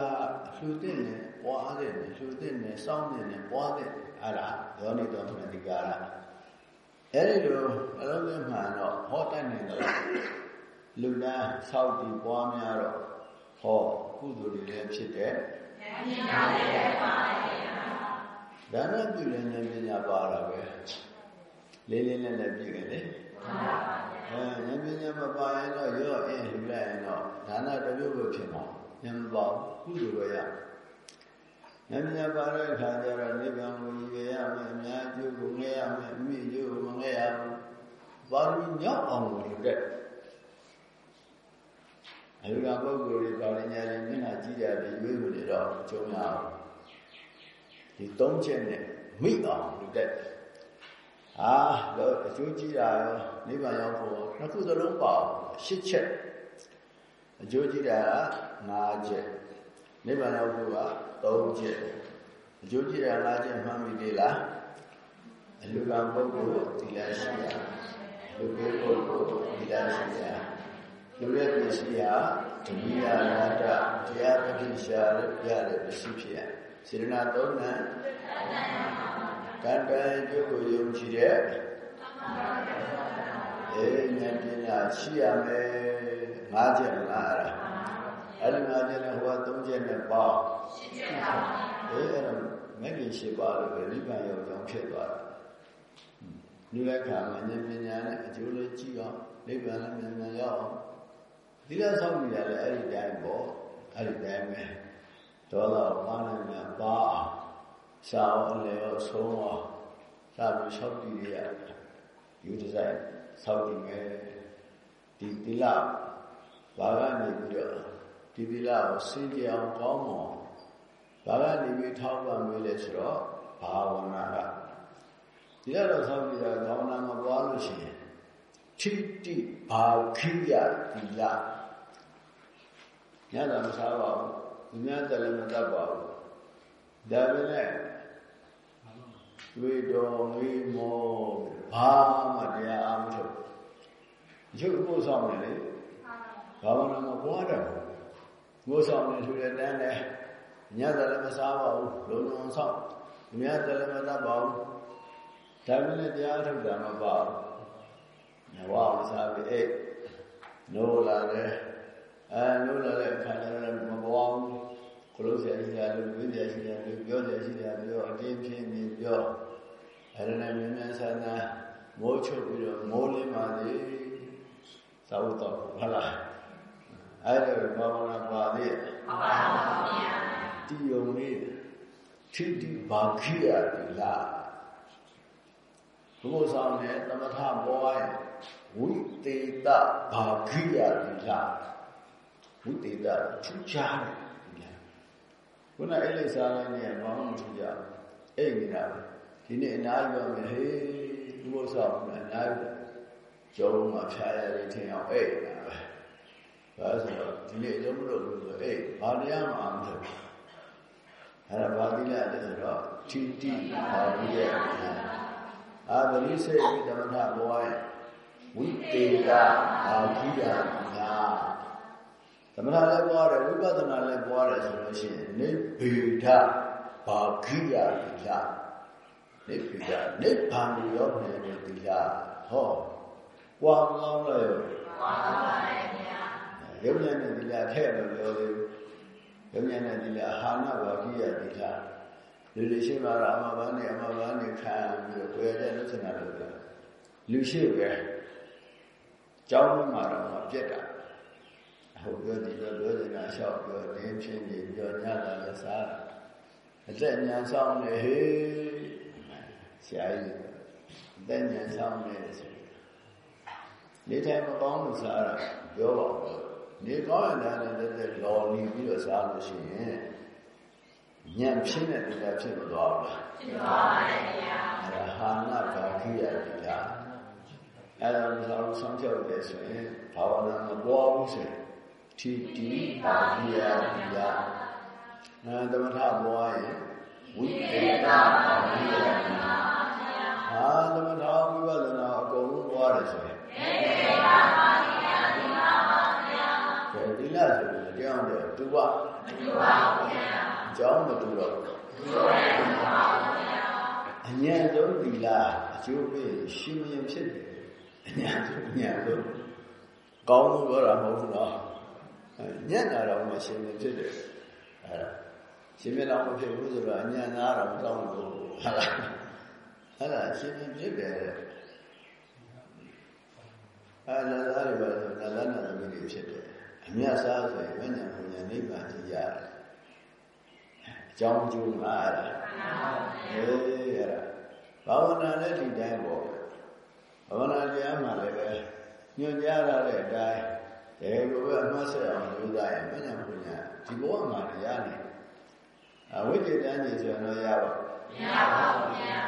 လှူတဲ့နဲ့ ပွားတဲ့နဲ့လှူတဲ့နဲ့စောင်းတဲ့နဲ့ပွားတဲ့အဲ့ဒါယောနိတော်မတိကာရအဲ့ဒီလိုအလုံးစုံမှန်တော့ဟောတတ်နေတော့လူနာဆောက်တည်ပွားများတော့ဟောကုသိုလ်တွေလည်းဖြစ်တယ်ဉာဏ်ပညာလည်းပါပါဘုရားဒါနဲ့ပြုလည်းဉာဏ်ပညာပါတာပဲလေးလေးနဲ့လည်းပြည့်ကြလေမှန်ပါပါအဲဉာဏ်ပညာမပါရင်တော့ရော့အင်းလှူလိုက်ရင်တော့ဒါနတပြုတ်လို့ဖြစ်မှာဉာဏ်မပါဘူးကုသိုလ်တော့ရ ဉာဏ်ပညာပါတဲ့အခါကျတော့နိဗ္ဗာန်ကိုရည်ရမယ်အများကျိုးကိုငဲရမယ်အမိကျိုးကိုမငဲရဘူးပါရမီမြောက်အောင်လို့တဲ့အလူကပုဂ္ဂိုလ်တွေပါရညာတွေမျက်နှာကြည့်ကြပြီးရွေးလို့နေတော့ကျုံရအောင်ဒီသုံးချက်နဲ့မိအောင်လုပ်တဲ့အာတော့အကျိုးကြည့်တာရောနိဗ္ဗာန်ရောက်ဖို့နှစ်ခုသလုံးပါရှစ်ချက်အကျိုးကြည့်တာက၅ချက်နိဗ္ဗာန်ရောက်ဖို့က ၃ချက်အကျိုးကြည့်တာ၅ချက်မှတ်မိသေးလားအလူကပုဂ္ဂိုလ်သီလရှိရလူပုဂ္ဂိုလ်သီလရှိရလူရဲ့ပစ္စည်းဟာဒိယနာတတရားပတိရှာရရတဲ့ပစ္စည်းဖြစ်ရစေရနာသုံးနံကံတန်ကျုပ်ကိုယုံကြည်တဲ့အေးဉာဏ်ပညာရှိရမယ်ငါးချက်လားအဲ့ဒါ အဲ့ဒီငါးချက်နဲ့ဟိုကသုံးချက်နဲ့ပေါင်းရှင်းချက်ပါအေးအဲ့ဒါမဂ္ဂင်ရှိပါလို့ပဲနိဗ္ဗာန်ရောက်ကြောင်းဖြစ်သွားတာလူလက်ခံမှာဉာဏ်ပညာနဲ့အကျိုးလေးကြည့်အောင်နိဗ္ဗာန်လည်းမြန်မြန်ရောက်အောင်ဒီလိုဆောက်နေရတယ်အဲ့ဒီတိုင်းပေါ့အဲ့ဒီတိုင်းပဲဒေါသပါဏနာပါအောင်ရှားအောင်လည်းရောဆုံးအောင်စာပြီးဆောက်တည်ရယူဒီဇိုင်းဆောက်တည်မယ်ဒီဒီလဘာကနေပြီးတော့ ဒီဒီလကိုစင်ကြအောင်ကောင်းအောင်ဘာကနေပြီးထောက်ပံ့ပေးလဲဆိုတော့ဘာဝနာကဒီကတော့ဆောက်တည်ရဘာဝနာမပွားလို့ရှိရင်ထိတိဘာခိယဒီလညတာမစားပါဘူးသူများတက်လည်းမတတ်ပါဘူးဒါပဲနဲ့တွေ့တော်ငေးမောဘာမှတရားအားမထုတ်ရုပ်ကိုဆောင်တယ်လေဘာဝနာမပွားတယ် ကိုဆောင်နေဆိုတဲ့တန်းလဲညတယ်လည်းမစားပါဘူးလုံလုံဆောင်မြတ်တယ်လည်းမတတ်ပါဘူးဒါပေမဲ့တရားထုတ်တာမပါဘူးဘဝမစားပြီအဲ့နိုးလာတယ်အဲနိုးလာတဲ့အခါကျတော့မပေါ်ဘူးခလို့ဆရာကြီးကလူဝိဇ္ဇာရှိတယ်လူပြောတယ်ရှိတယ်ပြောအတင်းဖြစ်နေပြောအဲ့ဒါနဲ့မြင်မြန်ဆန်းဆန်းမိုးချုပ်ပြီးတော့မိုးလင်းပါသေးသာဝတ္တဟုတ်လား အဲ့ဒါဘာဝနာပါသေးဟုတ်ပါဘူးဗျာတီယုံလေးထိတိဘာခိယတိလားဘုရားဆောင်နဲ့သမထဘောရင်ဝိတေတဘာခိယတိလားဝိတေတထူးခြားတယ်ခုနအဲ့လိစားလိုက်နေဘာမှမထူးကြဘူးအဲ့နေတာဒီနေ့အနားပြောမယ်ဟေးဘုရားဆောင်ကအနားကျောင်းမှာဖြာရရထင်အောင်အဲ့နေတာပဲ ဒါဆိုတော့ဒီနေ့အကျုံးမလို့လို့ဆိုအဲ့ဘာတရားမှမဟုတ်ဘူးအဲ့ဒါဘာတိလဲဆိုတော့ထိတိဘာဝိယအာဗရိစေဝိတမထဘောယဝိတေကအာခိယနာသမထလည်းပွားတယ်ဝိပဿနာလည်းပွားတယ်ဆိုလို့ရှိရင်နိဗ္ဗေဒဘာခိယတိလနိဗ္ဗေဒနိဗ္ဗာန်ကိုရောက်နေတဲ့တိလဟောပွားမကောင်းလို့ပွားပါပါဗျာ ရုပ်ဉာဏ်နဲ့တိလထဲ့လို့ပြောသေးဘူးယုံဉာဏ်နဲ့ဒီလေအာဟာနဘာကိယတိလာလူလူရှိမှတော့အမဘာနဲ့အမဘာနဲ့ခံပြီးတော့တွေ့ရတဲ့လုချင်တာလို့ပြောလူရှိပဲကြောင်းမှာတော့ပြက်တာဟုတ်ပြောဒီလိုပြောနေတာလျှောက်ပြောတင်းချင်းကြီးပြောညတာလည်းစားတာအသက်ညာဆောင်နေဟေးဆရာကြီးအသက်ညာဆောင်နေဆိုနေထိုင်မကောင်းလို့စားတာပြောပါဦး နေကောင်းရင်လည်းတက်တက်လော်နေပြီးတော့စားလို့ရှိရင်ညံဖြစ်တဲ့တရားဖြစ်မသွားဘူးလားဖြစ်သွားပါတယ်ဗျာအဲဟာနာဘာခိယတရားအဲ့ဒါကိုဆောင်းဆောင်းဖြောက်တယ်ဆိုရင်ဘာဝနာမပွားဘူးဆိုရင်ထိတိဘာခိယတရားနာသမထဘွားရင်ဝိသေတာဘာခိယတရားဟာသမထဝိပဿနာအကုန်လုံးပွားတယ်ဆိုရင်သေတာ တူပါမတူပါဘူးခင်ဗျာအကြောင်းမတူတော့ဘူးမတူပါဘူးခင်ဗျာအညာဆုံးသီလအကျိုးပေးရှင်မြင်ဖြစ်တယ်အညာဆုံးအညာဆုံးကောင်းလို့ပြောတာမဟုတ်ဘူးနော်ညံ့တာတော့မရှင်မြင်ဖြစ်တယ်အဲ့ဒါရှင်မြင်တော့မဖြစ်ဘူးဆိုတော့အညာနာတော့ကောင်းလို့ဟုတ်လားအဲ့ဒါရှင်မြင်ဖြစ်တယ်အဲ့ဒါလည်းပါလားနာလနာသမီးတွေဖြစ်တယ် မြတ်စားဆိုရင်ဝိညာဉ်ပညာနိဗ္ဗာန်ကြီးရတယ်အကြောင်းကျိုးမှာအဲ့ဒါအေးအဲ့ဒါဘာဝနာလည်းဒီတိုင်းပေါ့ဘာဝနာတရားမှလည်းပဲညွှန်ကြားရတဲ့အတိုင်းဒီလိုပဲအမှတ်ဆက်အောင်လုပ်သားရင်ဝိညာဉ်ပညာဒီဘဝမှာတရားနေအဝိจิตန်းကြီးဆိုရင်တော့ရပါမရပါဘူးဗျာ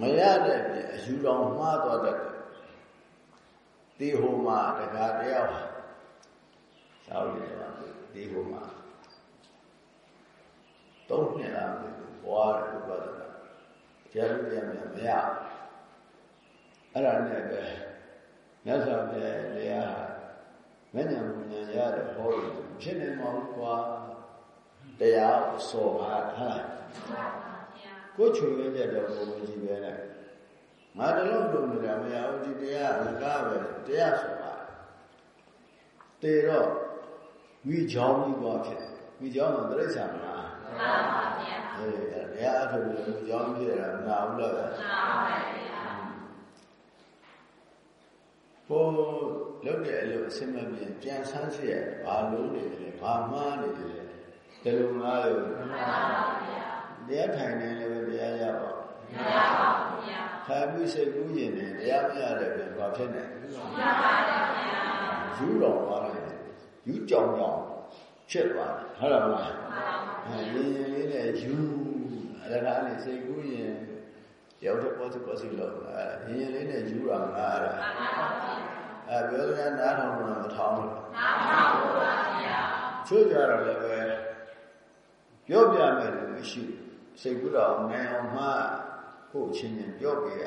မရတဲ့ပြင်အယူတော်မှားသွားတတ်တယ်ဒီဟိုမှာတရားတရား စာအုပ်တွေမှာဒီဟိုမှာသုံးနှစ်လားဘွားတယ်ဥပဒနာကြားလို့ရမယ်မရအဲ့ဒါနဲ့ပဲမြတ်စွာဘုရားတရားမဉ္ဇဉ်ပူဉ္ဇဉ်ရတယ်ဟောလို့ဖြစ်နေမှာကွာတရားစောပါဟာကိုချွေရတဲ့တော့ဘုံကြီးပဲနဲ့ငါတလုံးလုံးနေတာမရဘူးဒီတရားအကားပဲတရားဆိုပါတေတော့ ဝိကြောင်းကြီးသွားဖြစ်ဝိကြောင်းကတိရစ္ဆာန်မလားမှန်ပါဗျာအေးတရားအထုပ်လို့ဝိကြောင်းဖြစ်တာမနာဘူးလားမှန်ပါဗျာဟိုလုပ်တဲ့အလုပ်အစမပြေပြန်ဆန်းစီရဘာလုံးနေတယ်ဘာမှားနေတယ်ဒီလိုငါးလို့မှန်ပါဗျာတရားထိုင်နေလည်းတရားရပါမရပါဘူးဗျာခံပြီးစိတ်ကူးရင်တရားမရတဲ့ပြန်ဘာဖြစ်နေမှန်ပါဗျာယူတော်သွားတ ယ်ယူကြောင်ကြောင်ဖြစ်သွားတယ်ဟုတ်လားမလားအဲရင်းရင်းလေးနဲ့ယူအရကားနဲ့စိတ်ကူးရင်ရောက်တဲ့ပေါ်စပေါ်စီလို့အဲရင်းရင်းလေးနဲ့ယူတာမလားအဲပြောတဲ့နားထောင်တာမထောင်ဘူးနားထောင်ပါဗျာချို့ကြတော့လည်းပဲပြောပြမယ်လို့မရှိစိတ်ကူးတော့နိုင်အောင်မှကိုယ်ချင်းချင်းပြောပြရ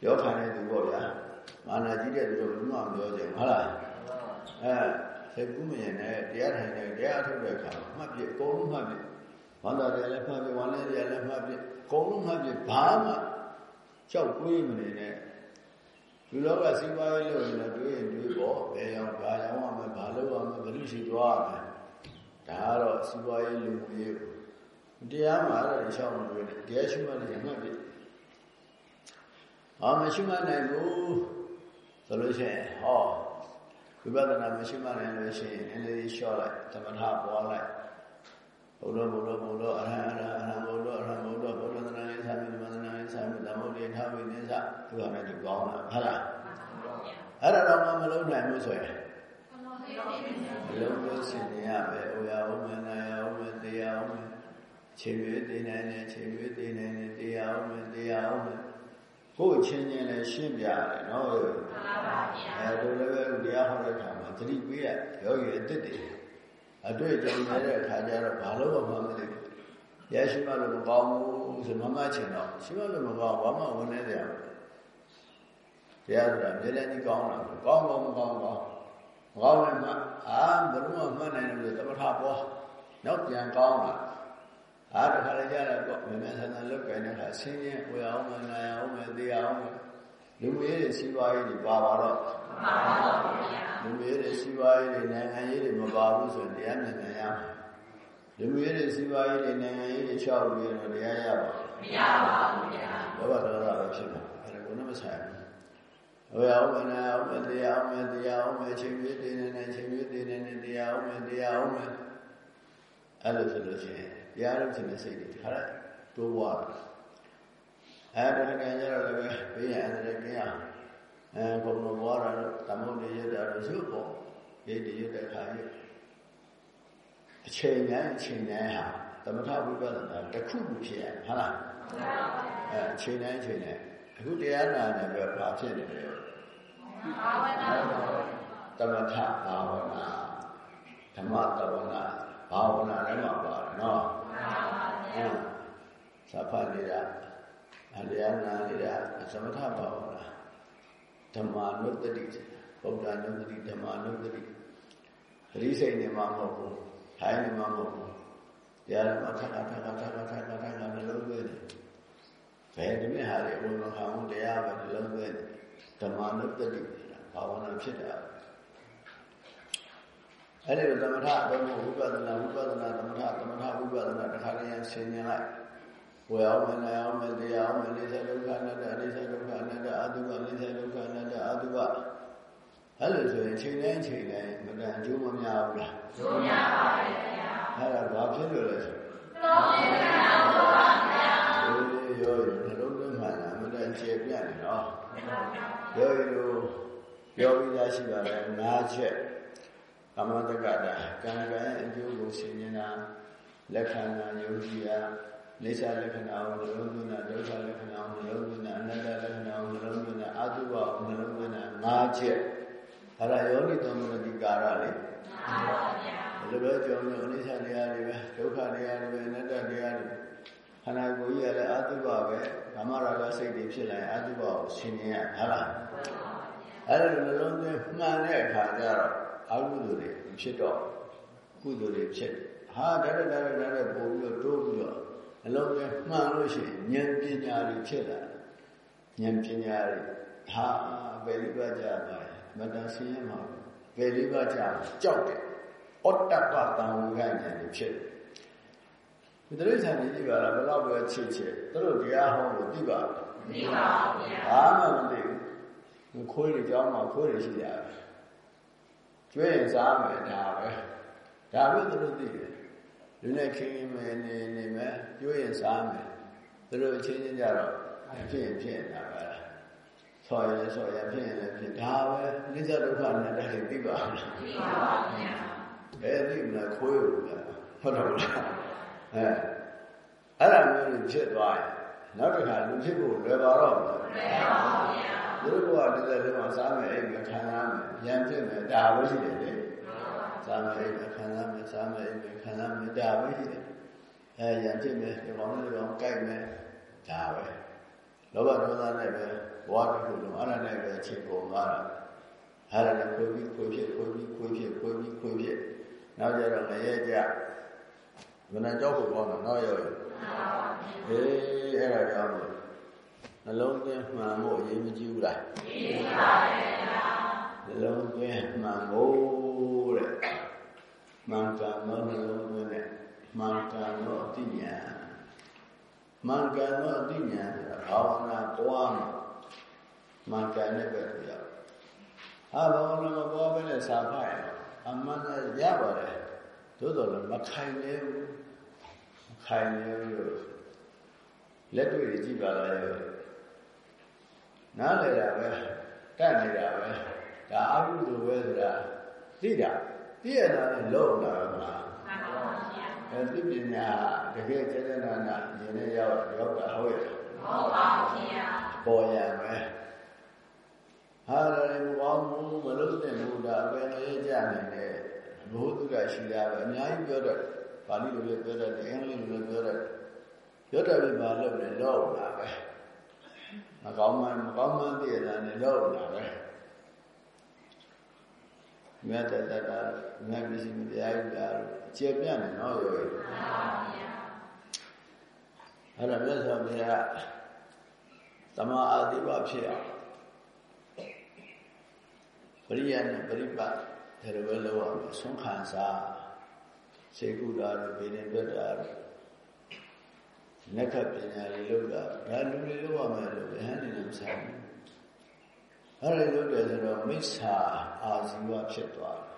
ပြောခံတဲ့သူပေါ့ဗျာမာနာကြီးတဲ့သူတို့ဘယ်မှမပြောကြဘူးဟုတ်လား အဲဆစိတ်ကူးမြင်နဲ့တရားထိုင်နေတရားထုတ်တဲ့အခါမှတ်ပြအကုန်လုံးမှတ်ပြဝန္တာတယ်လည်းမှတ်ပြဝန္လဲတယ်လည်းမှတ်ပြအကုန်လုံးမှတ်ပြဘာမှကြောက်တွေးမနေနဲ့လူလောကစီးပွားရေးလုပ်ရင်တွေးရင်တွေးပေါ့ဘယ်ရောက်ဘာရောက်မှမဘာလုပ်ရမလဲဘယ်လိုရှိသွားမလဲဒါကတော့စီးပွားရေးလူမှုရေးတရားမှာတော့ရှောင်းလို့တရားရှိမှလည်းမှတ်ပြအာမရှိမှနိုင်ဘူးဆိုလို့ရှိရင်ဟော ဝိပဿနာမရှိမှနိုင်လို့ရှိရင်အင်းလေးလျှော့လိုက်သမထပွားလိုက်ဘုလောဘုလောဘုလောအရဟံအရဟံဘုလောအရဟံဘုလောဘုလောသနာရေးသာမိဓမ္မသနာရေးသာမိဓမ္မုဒ္ဒေထာဝိနိသသူဟာနဲ့ဒီကောင်းတာဟုတ်လားအဲ့ဒါတော့မလုံးနိုင်ဘူးဆိုရင်လုံးလို့ဆင်နေရပဲ။အိုရအောင်မနာရအောင်မတရားအောင်ခြေရွေးတည်နိုင်တယ်ခြေရွေးတည်နိုင်တယ်တရားအောင်တရားအောင် ကိုယ်ချင်းချင်းလည်းရှင်းပြရတယ်နော်မှန်ပါဗျာအဲဒါလည်းပဲတရားဟောတဲ့အခါမှာသတိပေးရယောဂီအစ်စ်တွေအတွေ့အကြုံနေတဲ့အခါကျတော့ဘာလို့မှမသိဘူးရရှိမှလို့မကောင်းဘူးဆိုမမချင်တော့ရှိမှလို့မကောင်းဘာမှဝင်နေတယ်တရားဆိုတာမြေလည်းကြီးကောင်းတာကောင်းကောင်းမကောင်းကောင်းမကောင်းလည်းမှအာဘယ်လိုမှမှတ်နိုင်လို့သမထပေါ်နောက်ပြန်ကောင်းတာ အားတခါလည်းကြတာတော့မြန်မြန်ဆန်ဆန်လုပ်ကြတဲ့အခါဆင်းရဲဝေအောင်မနာအောင်မသိအောင်လူမျိုးရေးစီးပွားရေးတွေပါပါတော့မှန်ပါပါဗျာလူမျိုးရေးစီးပွားရေးတွေနိုင်ငံရေးတွေမပါဘူးဆိုရင်တရားမြန်မြန်ရမယ်လူမျိုးရေးစီးပွားရေးတွေနိုင်ငံရေးတွေချောက်ပြီးတော့တရားရပါမရပါဘူးဗျာဘောဘာတော်တော်ဖြစ်မှာအဲ့ဒါကိုလည်းမဆိုင်ဘူးဝေအောင်မနာအောင်မသိအောင်မတရားအောင်မချိန်ပြည့်တည်နေနေချိန်ပြည့်တည်နေနေတရားအောင်မတရားအောင်မ အဲ့လိုဆိုလို့ရှိရင်တရားလုပ်ခြင်းနဲ့စိတ်တွေခါလိုက်တိုးွားအဲဒါကကြတော့လည်းဘေးရန်တဲ့ကင်းအောင်အဲဘုံတော်ဘွားတာတော့သမုဒ္ဒရတာတော့ရုပ်ပေါ့ဒီတရတဲ့ခါကြီးအချိန်တိုင်းအချိန်တိုင်းဟာသမထဝိပဿနာတစ်ခုခုဖြစ်ရဟုတ်လားအဲအချိန်တိုင်းအချိန်တိုင်းအခုတရားနာနေပဲဘာဖြစ်နေလဲဘာဝနာသမထဘာဝနာဓမ္မတဝနာ ဘာဝနာလည်းမှာပါတယ်နော်အဲသဖတ်နေတာအလျာနာနေတာသမထဘာဝနာဓမ္မာနုတ္တိဗုဒ္ဓနုတ္တိဓမ္မာနုတ္တိပရိစိတ်နေမှာမဟုတ်ဘူးထိုင်နေမှာမဟုတ်ဘူးတရားမှာထပ်ထပ်ထပ်ထပ်ထပ်ထပ်ထပ်ထပ်နှလုံးသွင်းတယ်ဘယ်ဒီမြဟာလေဘုံခံမှုတရားပဲနှလုံးသွင်းဓမ္မာနုတ္တိဘာဝနာဖြစ်တာ အဲ့ဒီသမထဘုံဝိပဿနာဝိပဿနာသမထသမထဝိပဿနာတစ်ခါတည်းဆင်ញင်လိုက်ဝေအောင်မနာအောင်မတရားအောင်မလေးစားဒုက္ခအနတ္တအနိစ္စဒုက္ခအနတ္တအတုပအနိစ္စဒုက္ခအနတ္တအတုပအဲ့လိုဆိုရင်ချိန်တိုင်းချိန်တိုင်းမတန်အကျိုးမများဘူးလားကျိုးများပါရဲ့ဗျာအဲ့ဒါဘာဖြစ်လို့လဲဆိုတော့ဘုရားဘုရားရောရောနှလုံးသွင်းမှလာမတန်ကျေပြတ်နေနော်ရောရောပြောပြီးသားရှိပါတယ်၅ချက် သမတက္ကတာကံကံအကျိုးကိုဆင်ញင်တာလက်ခံတာယုံကြည်တာနေစာလက္ခဏာကိုနှလုံးသွင်းတာဒုက္ခလက္ခဏာကိုနှလုံးသွင်းတာအနတ္တလက္ခဏာကိုနှလုံးသွင်းတာအတုပကိုနှလုံးသွင်းတာ၅ချက်အဲ့ဒါယောနိသမဏတိကာရလေမှန်ပါဗျာဒီလိုပဲကြောင်းကြောင်းအနိစ္စတရားတွေပဲဒုက္ခတရားတွေပဲအနတ္တတရားတွေခန္ဓာကိုယ်ကြီးရလည်းအတုပပဲဓမ္မရာဂစိတ်တွေဖြစ်လာရင်အတုပကိုဆင်ញင်ရဟုတ်လားအဲ့ဒါနှလုံးသွင်းမှန်တဲ့အခါကျတော့ အကုသိုလ်တွေဖြစ်တော့ကုသိုလ်တွေဖြစ်ဟာဒါရဒါရဒါရပို့ပြီးတော့တိုးပြီးတော့နှလုံးသွင်းမှန်လို့ရှိရင်ဉာဏ်ပညာတွေဖြစ်လာဉာဏ်ပညာတွေဟာဘယ်လိုပဲကြပါလဲမတန်ဆင်းရဲမှာဘယ်လေးပါးကြာကြောက်တယ်ဩတ္တပတံဝိကဉာဏ်တွေဖြစ်တယ်ဒီတိရစ္ဆာန်ကြီးကြည့်ပါလားဘယ်တော့ပဲချစ်ချစ်သူတို့တရားဟောလို့သိပါလားသိပါဘူးဗျာဘာမှမသိဘူးခိုးတွေကြောင်းမှာခိုးတွေရှိရတယ် ကျွေးရင်စားမယ်ဒါပဲဒါပဲသူတို့သိတယ်လူနဲ့ခင်းမယ်နေနေမယ်ကျွေးရင်စားမယ်သူတို့အချင်းချင်းကြတော့ဖြစ်ရင်ဖြစ်နေတာပဲဆော်ရင်ဆော်ရဖြစ်ရင်လည်းဖြစ်ဒါပဲနိစ္စဒုက္ခနဲ့တည်းသိပါလားသိပါပါဗျာဘယ်သိမလားခိုးရဘူးလားဟုတ်တယ်လားအဲအဲ့ဒါမျိုးတွေဖြစ်သွားရင်နောက်တစ်ခါလူဖြစ်ဖို့လွယ်ပါတော့မလားလွယ်ပါပါဗျာ သူတို့ကတည်းကလည်းစားမယ်အိမ်ကခံရမယ်ဉာဏ်ဖြစ်မယ်ဒါပဲရှိတယ်လေစားမယ်အိမ်ကခံရမယ်စားမယ်အိမ်ကခံရမယ်ဒါပဲရှိတယ်အဲဉာဏ်ဖြစ်မယ်ဒီကောင်လေးကောင်ကြိုက်မယ်ဒါပဲလောဘဒေါသနဲ့ပဲဘဝတစ်ခုလုံးအဲ့ဒါနဲ့ပဲချိန်ကုန်သွားတာအဲ့ဒါလည်းခွေပြီးခွေဖြစ်ခွေပြီးခွေဖြစ်ခွေပြီးခွေဖြစ်နောက်ကြတော့ငရဲကြမနကြောက်ဖို့ကောင်းတယ်နော်ရောအေးအဲ့ဒါကြောင့် နှလုံးသွင်းမှန်ဖို့အရေးမကြီးဘူးလားကြီးပါရဲ့ဗျာနှလုံးသွင်းမှန်ဖို့တဲ့မှန်ကန်သောနှလုံးသွင်းတဲ့မှန်ကန်သောအသိဉာဏ်မှန်ကန်သောအသိဉာဏ်ဆိုတာဘာဝနာပွားမှာမှန်ကန်တဲ့ဘက်ကိုရောက်အာဘာဝနာမပွားဘဲနဲ့စာဖတ်ရအမှန်နဲ့ရပါတယ်သို့တော်လည်းမခိုင်နေဘူးမခိုင်နေဘူးလက်တွေ့ကြည့်ပါလားရော နားလည်တာပဲတတ်နေတာပဲဒါအကုသိုလ်ပဲဆိုတာသိတာသိရတာနဲ့လုံတာပဲမလားမှန်ပါပါဗျာအဲဒီပညာတကယ်ကျေနနာနာဉာဏ်နဲ့ရောက်ရောက်တာဟုတ်ရဲ့ဟုတ်ပါဗျာပေါ်ရမယ်ဟာလည်းဘောင်းမှုမလို့တဲ့ဘုရားအပင်လေးကြနေတယ်ဘုသူကရှိတာပဲအများကြီးပြောတတ်ပါဠိလိုလည်းပြောတတ်တယ်အင်္ဂလိပ်လိုလည်းပြောတတ်ပြောတတ်ပြီးမှလုပ်တယ်လောက်တာပဲ မကောင်းမှမကောင်းမှသိရတာနဲ့လောက်တာပဲမြတ်တတတာမြတ်မရှိမတရားကြီးတာကျေပြန့်နေတော့ရောမှန်ပါဗျာအဲ့ဒါမြတ်စွာဘုရားတမအာတိဘဖြစ်အောင်ပရိယနဲ့ပရိပတ်ဒါလိုပဲလောက်အောင်ဆုံးခံစားစေကုတာတို့ဗေဒင်တွတ်တာတို့ နက္ခပညာတွေလောက်တာဒါလူတွေလောက်ရမယ်လို့ဘယ်ဟန်နေလဲမဆိုင်ဘူးအဲ့ဒါလောက်တယ်ဆိုတော့မိစ္ဆာအာဇီဝဖြစ်သွားတယ်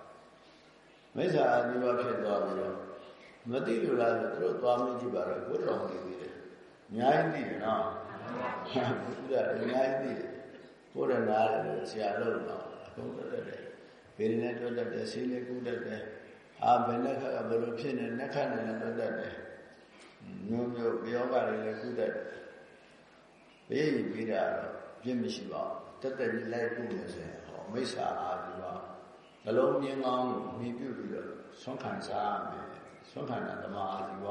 မိစ္ဆာအာဇီဝဖြစ်သွားပြီးတော့မသိလို့လားဆိုသူတို့သွားမကြည့်ပါတော့ဘုရားတော်သိသေးတယ်အများကြီးသိတယ်နော်ဘုရားအများကြီးသိတယ်ဘုရားနားတယ်ဆရာလို့တော့အကုန်တတ်တယ်ဗေဒနဲ့တွတ်တတ်တယ်ဆေးလေးကုတတ်တယ်အာဘယ်နှခဘယ်လိုဖြစ်နေနှက်ခနဲ့လည်းတွတ်တတ်တယ် မျိုးမျိုးပြောပါလေလည်းကုတတ်တယ်ဘေးပြီးတာတော့ပြင်းမရှိပါဘူးတက်တက်ကြီးလိုက်ကုလို့ဆိုရင်ဟောမိစ္ဆာအာဒီပါနှလုံးမြင်းကောင်းကိုမိပြုပြီးတော့ဆွမ်းခံစားမယ်ဆွမ်းခံတာဓမ္မအာဒီဝ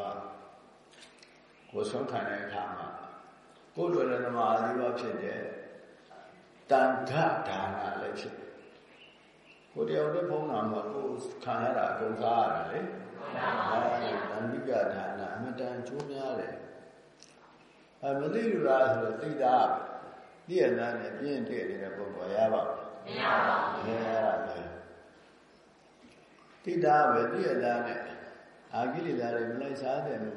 ကိုဆွမ်းခံတဲ့အခါမှာကိုယ်လိုလည်းဓမ္မအာဒီဝဖြစ်တယ်တန်ခဒါနာလည်းဖြစ်တယ်ကိုတယောက်တည်းဖုံးတာမှာကိုခံရတာအကုန်စားရတာလေ အဲတန်မိကဒါနာအမတန်ကျိုးများတယ်အဲမသိလို့လားဆိုတော့သိတာသိရတာနဲ့ပြင်းတဲ့နေတဲ့ပုဂ္ဂိုလ်ရပါမရပါဘူးမရပါဘူးသိတာပဲသိရတာနဲ့အာကိလေသာတွေမလိုက်စားတယ်လို့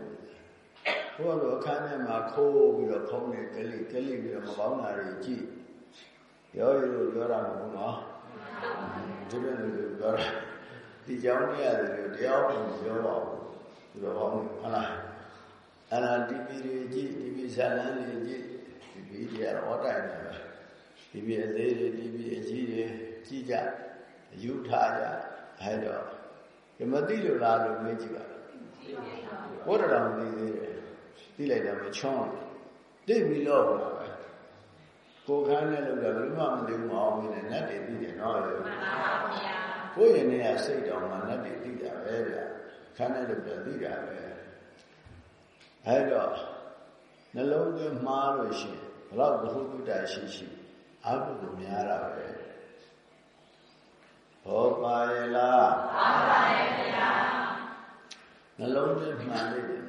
ဘုရားကအခန်းထဲမှာခိုးပြီးတော့ဖုံးနေကလေးကလေးပြီးတော့မကောင်းတာတွေကြည့်ပြောရလို့ပြောတာမဟုတ်နော်ဒီလိုလိုပြောတာ ဒီကြောင့်နေရတယ်လို့တရားဝင်ပြောပါဘူးဒီလိုဟောဟုတ်လားအဲ့ဒါဒီပီတွေကြည့်ဒီပီဇာလန်းတွေကြည့်ဒီပီတွေကတော့တိုင်နေပဲဒီပီအသေးတွေဒီပီအကြီးတွေကြည့်ကြယူထားကြအဲ့တော့ဒီမသိလို့လားလို့မေးကြည့်ပါဘုရားတော်သိသေးတယ်သိလိုက်တယ်မချောင်းသိပြီလို့ပါပဲကိုခန်းနဲ့လောက်တာဘယ်မှမသိဘူးမအောင်ဘူးနဲ့နတ်တွေသိတယ်နော်လေမှန်ပါဗျာ ကိုယ့်ရင်ထဲကစိတ်တော်မှာနတ်တွေသိတာပဲဗျာခန်းနဲ့လောက်တာသိတာပဲအဲ့တော့နှလုံးသွင်းမှားလို့ရှိရင်ဘလောက်ဘုဟုတ္တရှိရှိအကုသိုလ်များတာပဲဟောပါရဲ့လားပါပါရဲ့ဗျာနှလုံးသွင်းမှန်လိမ့်မယ်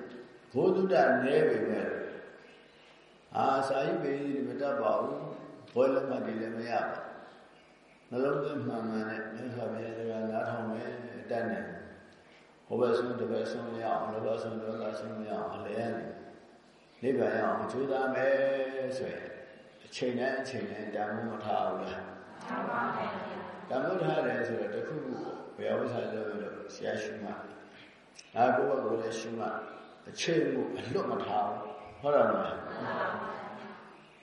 ဘုဟုတ္တနည်းပဲပဲအာစာရိပေမတတ်ပါဘူးဘွယ်လက်မှတ်တွေလည်းမရပါ နှလုံးသွင်းမှန်မှန်နဲ့မြတ်စွာဘုရားတရားနားထောင်မယ်တတ်တယ်ဟိုဘက်ဆုံးတစ်ဘက်ဆုံးမရအောင်လောဘဆုံးဒေါသဆုံးမရအောင်လည်းရတယ်နိဗ္ဗာန်ရအောင်ကြိုးစားမယ်ဆိုရင်အချိန်နဲ့အချိန်နဲ့တန်ဖိုးမထားဘူးလားမှန်ပါပါတန်ဖိုးထားတယ်ဆိုတော့တခုခုဘယ်ဥစ္စာလို့လို့ဆရာရှိမှအာကိုယ့်ဘက်ကိုလည်းရှိမှအချိန်ကိုအလွတ်မထားဘူးဟုတ်တယ်မလားမှန်ပါပါ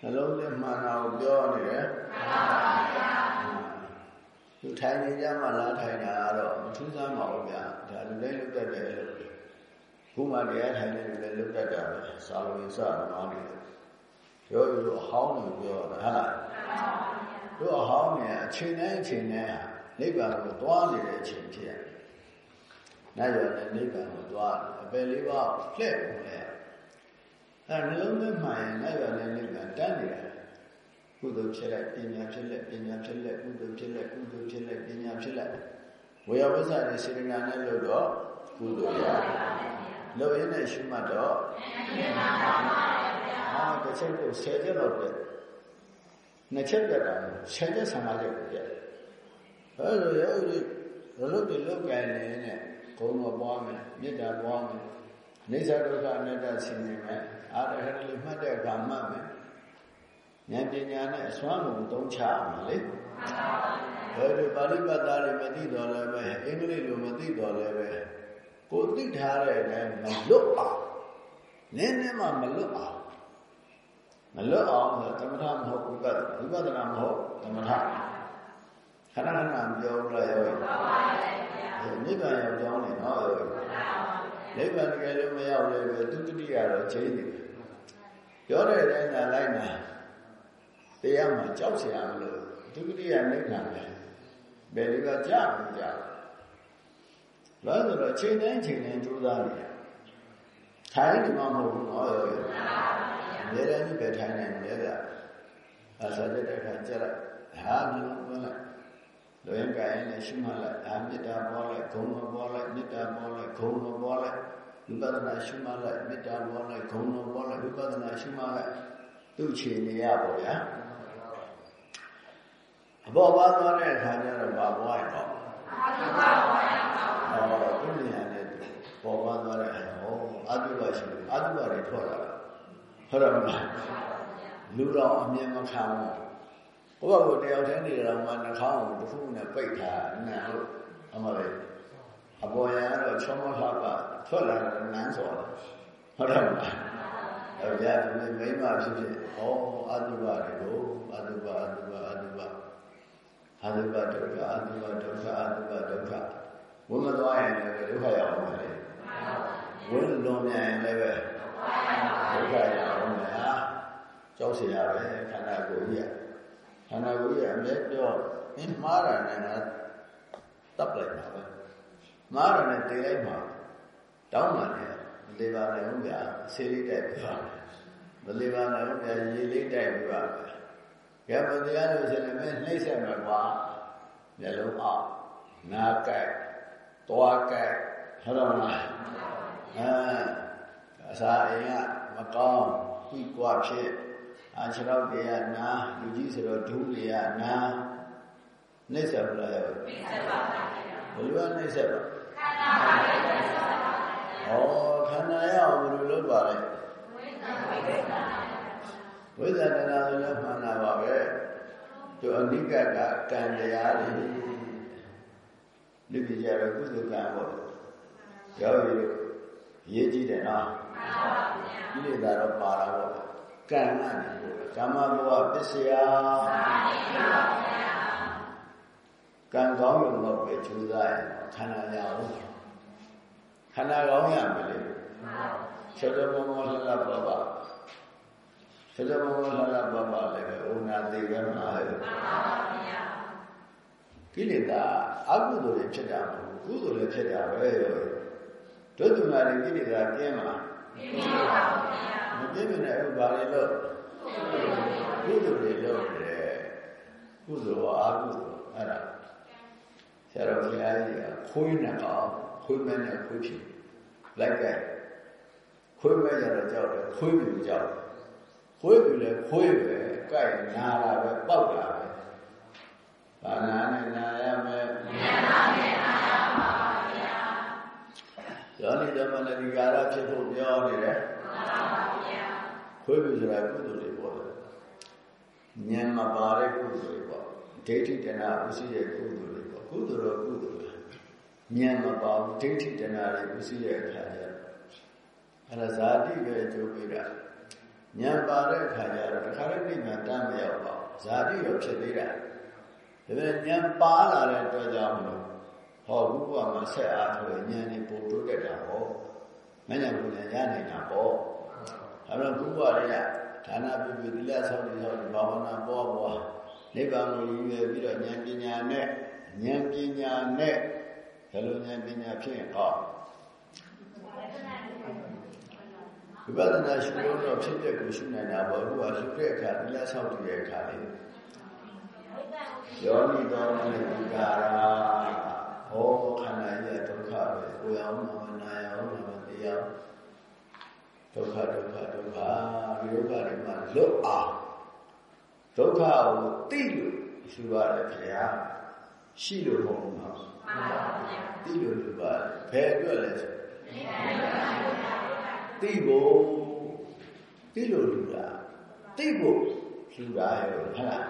နှလုံးသွင်းမှန်တာကိုပြောနေတယ်မှန်ပါပါ သူထိုင်နေကြမှလားထိုင်တာကတော့မထူးဆန်းပါဘူးဗျာဒါလူတိုင်းလုပ်တတ်တယ်လို့ခုမှတရားထိုင်နေလူလည်းလုပ်တတ်တာပဲစာလုံးစသမားတွေပြောရလို့အဟောင်းတွေပြောတာဟာတို့အဟောင်းတွေအချိန်တိုင်းအချိန်တိုင်းဟာနိဗ္ဗာန်ကိုသွားနေတဲ့အချိန်ဖြစ်ရတယ်။နိုင်ရတဲ့နိဗ္ဗာန်ကိုသွားအပယ်လေးပါးလှည့်ပုံလဲအဲနှလုံးသွင်းမှရင်နိုင်ရတဲ့နိဗ္ဗာန်တန်းနေတယ်။ဘ ကုသိုလ်ဖြစ်လိုက်ပညာဖြစ်လိုက်ပညာဖြစ်လိုက်ကုသိုလ်ဖြစ်လိုက်ကုသိုလ်ဖြစ်လိုက်ပညာဖြစ်လိုက်ဝေယဝိဇ္ဇာတွေစေတနာနဲ့လို့တော့ကုသိုလ်ရလို့ရင်းနဲ့ရှုမှတ်တော့အာတစ်ချက်ကို10ချက်တော့ပြနှစ်ချက်ပြတာ10ချက်15ချက်ပြအဲလိုရောဒီဘလို့ဒီလောက်ကြနေနဲ့ဘုံတော်ပွားမယ်မေတ္တာပွားမယ်အိစ္ဆဒုက္ခအနတ္တဆင်နေမယ်အာရဟတလေးမှတ်တဲ့အခါမှတ်မယ် ဉာဏ်ပညာနဲ့အစွမ်းကုန်သုံးချအောင်လေဘယ်လိုပါဠိပတ်သားတွေမသိတော်လည်းပဲအင်္ဂလိပ်လိုမသိတော်လည်းပဲကိုသိထားတဲ့အတိုင်းမလွတ်အောင်နည်းနည်းမှမလွတ်အောင်မလွတ်အောင်ဆိုသမထမဟုတ်ဝိပဿနာဝိပဿနာမဟုတ်သမထခဏခဏပြောလို့ရောနိဗ္ဗာန်ရောက်ကြောင်းနေနော်ရောနိဗ္ဗာန်တကယ်လို့မရောက်လည်းပဲသူတတိယတော့ချိန်နေတယ်ပြောတဲ့အတိုင်းသာလိုက်နာ တရားမှာကြောက်เสียမလို့သူတတိယနိဗ္ဗာန်ပဲဘယ်လိုကကြာမကြလဲဆိုတော့ချိန်တိုင်းချိန်တိုင်းကြိုးစားနေတယ်ထိုင်နေမှမဟုတ်ဘူးနော်ရောရောအများကြီးပဲထိုင်နေတယ်ဗျအစာတဲ့အခါကြက်လိုက်ဟာမျိုးဝင်လိုက်လွင်ကရင်နဲ့ရှိမှလိုက်အာမေတ္တာပေါ်လိုက်ဂုဏ်တော်ပေါ်လိုက်မေတ္တာပေါ်လိုက်ဂုဏ်တော်ပေါ်လိုက်ဝိပဿနာရှိမှလိုက်မေတ္တာပေါ်လိုက်ဂုဏ်တော်ပေါ်လိုက်ဝိပဿနာရှိမှလိုက်သူ့ခြေနေရပေါ့ဗျာ အဘောပါသွားတဲ့အခါကျတော့ဘာဘွားရတော့အာသုဘဘွားရတော့ဟောသူဉာဏ်နဲ့ပေါ်ပါသွားတဲ့အခါဟောအာသုဘရှိတယ်အာသုဘတွေထွက်လာတာဟုတ်တယ်မလားလူတော်အမြင်မခံဘူးဘုရားကိုတယောက်တည်းနေတော့မှနှာခေါင်းကိုတစ်ခုနဲ့ပိတ်ထားနန်းလို့အမလေးအပေါ်ရကတော့ချောမောလှပထွက်လာတဲ့နန်းစော်ဟုတ်တယ်မလားအဲ့ဒါဒီမိမဖြစ်ဖြစ်ဩအာသုဘတွေကိုအာသုဘအာသုဘ အာသုဘအာသုဘဒုက္ခအာသုဘဒုက္ခအာသုဘဒုက္ခဝိမသွားရင်လည်းဒုက္ခရောက်အောင်လေဝိလွန်မြန်ရင်လည်းဒုက္ခရောက်အောင်လေဟာကြောက်เสียရပဲခန္ဓာကိုယ်ကြီးခန္ဓာကိုယ်ကြီးအမြဲပြောအင်းမှားတာနဲ့တပ်လိုက်ပါပဲမှားတာနဲ့တည်လိုက်ပါတောင်းပါနဲ့လေပါနဲ့ဟုတ်ပြဆေးလေးတိုက်ပြပါမလေပါနဲ့ဟုတ်ပြရေလေးတိုက်ပြပါ ကဲမတရားလို့ဆိုရင်မင်းနှိမ့်ဆက်မှာကွာမျက်လုံးအောက်နားကဲသွားကဲဟုတ်တော့လားအာအစာအိမ်ကမကောင်းပြီးကွာဖြစ်အာခြေတော့တရားနာလူကြီးဆိုတော့ဒုတရားနာနှိမ့်ဆက်လို့ရပါနှိမ့်ဆက်ပါဘယ်လိုနှိမ့်ဆက်ပါခန္ဓာပါလေနှိမ့်ဆက်ပါဩခန္ဓာရအောင်ဘယ်လိုလုပ်ပါလဲဝိ ဇ္ဇာတနာဆိုလည်းမှန်တာပါပဲသူအနိကကကံတရားတွေလူကြီးကြတော့ကုသကံပေါ့ရောက်ပြီလို့ရေးကြည့်တယ်နော်မှန်ပါဗျာဒီလေသာတော့ပါတာပေါ့ကံကနေကာမဘဝပစ္စယကံကောင်းလို့တော့ပဲကျူးစားရင်ခန္ဓာရအောင်ခန္ဓာကောင်းရမယ်လေချက်တော်မောမောလှလှပါပါ ချက်တော်မောမောလှလှပါပါလည်းပဲဩနာသေးကမှာဟဲ့ကိလေသာအကုသိုလ်တွေဖြစ်တာမဟုတ်ကုသိုလ်တွေဖြစ်တာပဲရောဒုက္ခမာတွေကိလေသာကျင်းမလားကျင်းပါဘူးဗျာမကျင်းမနဲ့အခုဘာတွေလို့ကုသိုလ်တွေလုပ်တယ်ကုသိုလ်ဟာအကုသိုလ်အဲ့ဒါဆရာတော်ဘုရားကြီးကခွေးနဲ့ကောင်ခွေးမဲနဲ့ခွေးဖြစ်လိုက်ကဲခွေးမဲရတော့ကြောက်တယ်ခွေးပြူကြောက် ခွေးပြူလည်းခွေးပဲကြိုက်နာတာပဲပောက်တာပဲဘာနာနဲ့နာရမယ်နာပါမယ်နာပါဗျာယောနိဓမ္မနတိကာရဖြစ်ဖို့ပြောနေတယ်မှန်ပါဗျာခွေးပြူဆိုတာကုသိုလ်တွေပေါ့ဉာဏ်မပါတဲ့ကုသိုလ်တွေပေါ့ဒိဋ္ဌိတဏှာဥရှိတဲ့ကုသိုလ်တွေပေါ့ကုသိုလ်တော့ကုသိုလ်ပဲဉာဏ်မပါဘူးဒိဋ္ဌိတဏှာတွေဥရှိတဲ့အခါကျအဲ့ဒါဇာတိပဲအကျိုးပေးတာ ဉာဏ်ပါတဲ့အခါကျတော့တခါတည်းပြညာတမ်းမရောက်ပါဘူးဇာတိရောဖြစ်သေးတာဒါပေမဲ့ဉာဏ်ပါလာတဲ့အတွက်ကြောင့်မလို့ဟောဘုရားမှာဆက်အားထုတ်ဉာဏ်နဲ့ပို့တိုးတက်တာဟောမဉဏ်ဘုရားရနိုင်တာဟောအဲ့တော့ဘုရားတွေကဌာနပြုပြီးသီလဆောက်တည်ဆောက်တည်ဘာဝနာပေါ်ပေါ်နိဗ္ဗာန်ကိုရည်ရွယ်ပြီးတော့ဉာဏ်ပညာနဲ့ဉာဏ်ပညာနဲ့ဘယ်လိုဉာဏ်ပညာဖြစ်ရင်ဟော ဝဝိပဿနာရှုလို့တော့ဖြစ်တဲ့ကိုရှုနိုင်တာပေါ့အခုကရှုတဲ့အခါသီလဆောက်တည်တဲ့အခါလေးယောနိတော်မနတိကာရာဟောခန္ဓာရဲ့ဒုက္ခပဲကိုယ်အောင်မနာရအောင်မတရားဒုက္ခဒုက္ခဒုက္ခဒီဒုက္ခတွေမှာလွတ်အောင်ဒုက္ခကိုသိလို့ရှုရတယ်ခင်ဗျာရှိလို့ဟုတ်မှာမှန်ပါဗျာသိလို့ရှုပါတယ်ဘယ်အတွက်လဲဆိုသိ ဖို့သိလို့လူတာသိဖို့လူတာရဲ့ဟုတ်လား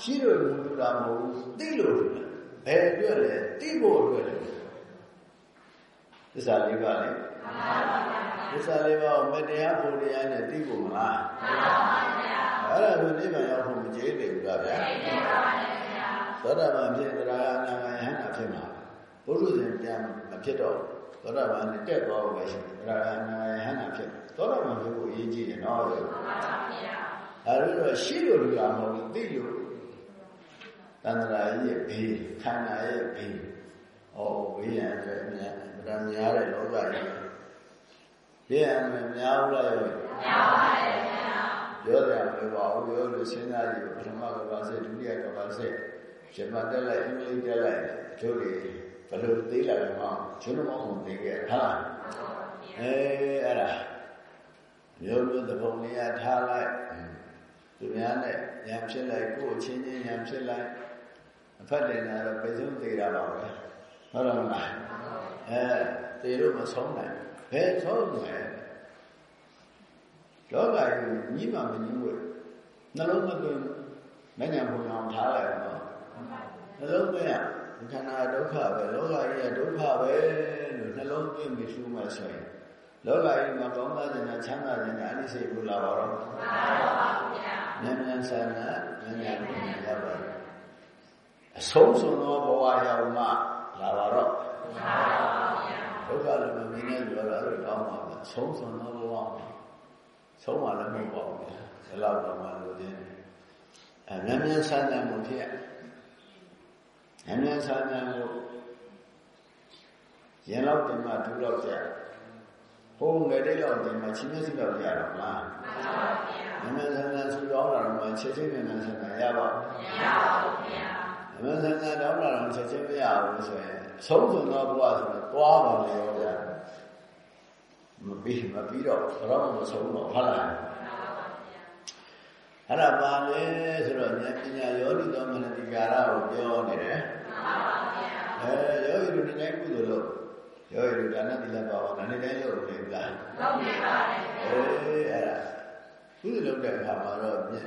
ရှိလို့လူတာမဟုတ်ဘူးသိလို့လူတာဘယ်အတွက်လဲသိဖို့အတွက်လဲသစ္စာလေးပါလေသစ္စာလေးပါကိုမတရားဖို့တရားနဲ့သိဖို့မလားအဲ့ဒါကိုနိဗ္ဗာန်ရောက်ဖို့မကြေးသေးဘူးလားဗျာသောတာပန်ဖြစ်သရဂနာဂယဟနာဖြစ်မှာဘုရုဇဉ်ပြန်မဖြစ်တော့ သောတာပန်နဲ့တက်သွားဖို့ပဲရှိတယ်သရဂနာဂယဟနာဖြစ်သောတာပန်ဖြစ်ဖို့အရေးကြီးတယ်နော်ဆိုအဲ့ဒါတော့ရှိလို့လူတာမဟုတ်ဘူးသိလို့တန္တရာရဲ့ဘေးခန္ဓာရဲ့ဘေးဩဝိညာဉ်ရဲ့အများဗဒများတဲ့လောကကြီးဘေးရမယ်များဘူးလားရောများပါတယ်ဗျာပြောတယ်မလို့ပါဘူးပြောလို့စဉ်းစားကြည့်ပထမကဘာစေဒုတိယကဘာစေဇမတက်လိုက်အင်္ဂလိပ်တက်လိုက်တို့တွေ ဘယ်လိုသေးလာလဲမအောင်ကျွန်တော်မှမသိခဲ့ဟာအဲအဲ့ဒါမျိုးမျိုးသဘုံလေးရထားလိုက်သူများနဲ့ညံဖြစ်လိုက်ကိုယ်ချင်းချင်းညံဖြစ်လိုက်အဖက်တင်တာတော့ပဲဆုံးသေးတာပါပဲဟုတ်တယ်မလားအဲသေလို့မဆုံးနိုင်ဘယ်ဆုံးလဲလောကကြီးညီးမှမညီးဘူးနှလုံးမသွင်းမညံဘုံအောင်ထားလိုက်တော့နှလုံးသွင်းရ ခန္ဓာဒုက္ခပဲလောကကြီးကဒုက္ခပဲလို့နှလုံးသွင်းပြီးရှုမှဆိုရင်လောကကြီးမှာကောင်းတာခြင်းနဲ့ချမ်းသာခြင်းနဲ့အနိစ္စကိုလာပါတော့မှန်ပါဗျာဉာဏ်ဉာဏ်ဆန္ဒဉာဏ်ဉာဏ်ကိုရပါတယ်အဆုံးစွန်သောဘဝရောက်မှလာပါတော့မှန်ပါဗျာဒုက္ခလည်းမမြင်နဲ့ပြောတာအဲ့လိုတောင်းပါဗျာဆုံးစွန်သောဘဝမှာဆုံးမှလည်းမဟုတ်ပါဘူးဗျာဒီလောက်တော့မှလို့ခြင်းအဲဉာဏ်ဉာဏ်ဆန္ဒမှုဖြစ် ဉာဏ်ဉာဏ်ဆန္ဒမှုရင်လောက်တင်မှဒုလောက်ကြဟိုငယ်တဲ့လောက်တင်မှချင်းမျက်စိလောက်ကြတော့မလားမှန်ပါဗျာဉာဏ်ဉာဏ်ဆန္ဒဆူတောင်းတာတော့မှချက်ချင်းဉာဏ်ဉာဏ်ဆန္ဒရပါ့မရပါဘူးဗျာအမှန်စံစံတောင်းတာတော့ချက်ချင်းမရဘူးဆိုရင်ဆုံးစွန်သောဘဝဆိုတော့တွားပါလေရောဗျာမပြီးမပြီးတော့တော့မဆုံးတော့ဟုတ်လား အဲ့ဒါပါလေဆိုတော့ဉာဏ်ပညာယောနိတော်မနတိကာရကိုပြောနေတယ်အဲယောဂီတို့ဒီတိုင်းကုသိုလ်လို့ယောဂီတို့ဒါနတိလပါဝနာနေတိုင်းလုပ်နေပြီလားလုပ်နေပါတယ်အဲအဲ့ဒါကုသိုလ်လုပ်တဲ့အခါမှာတော့အဲ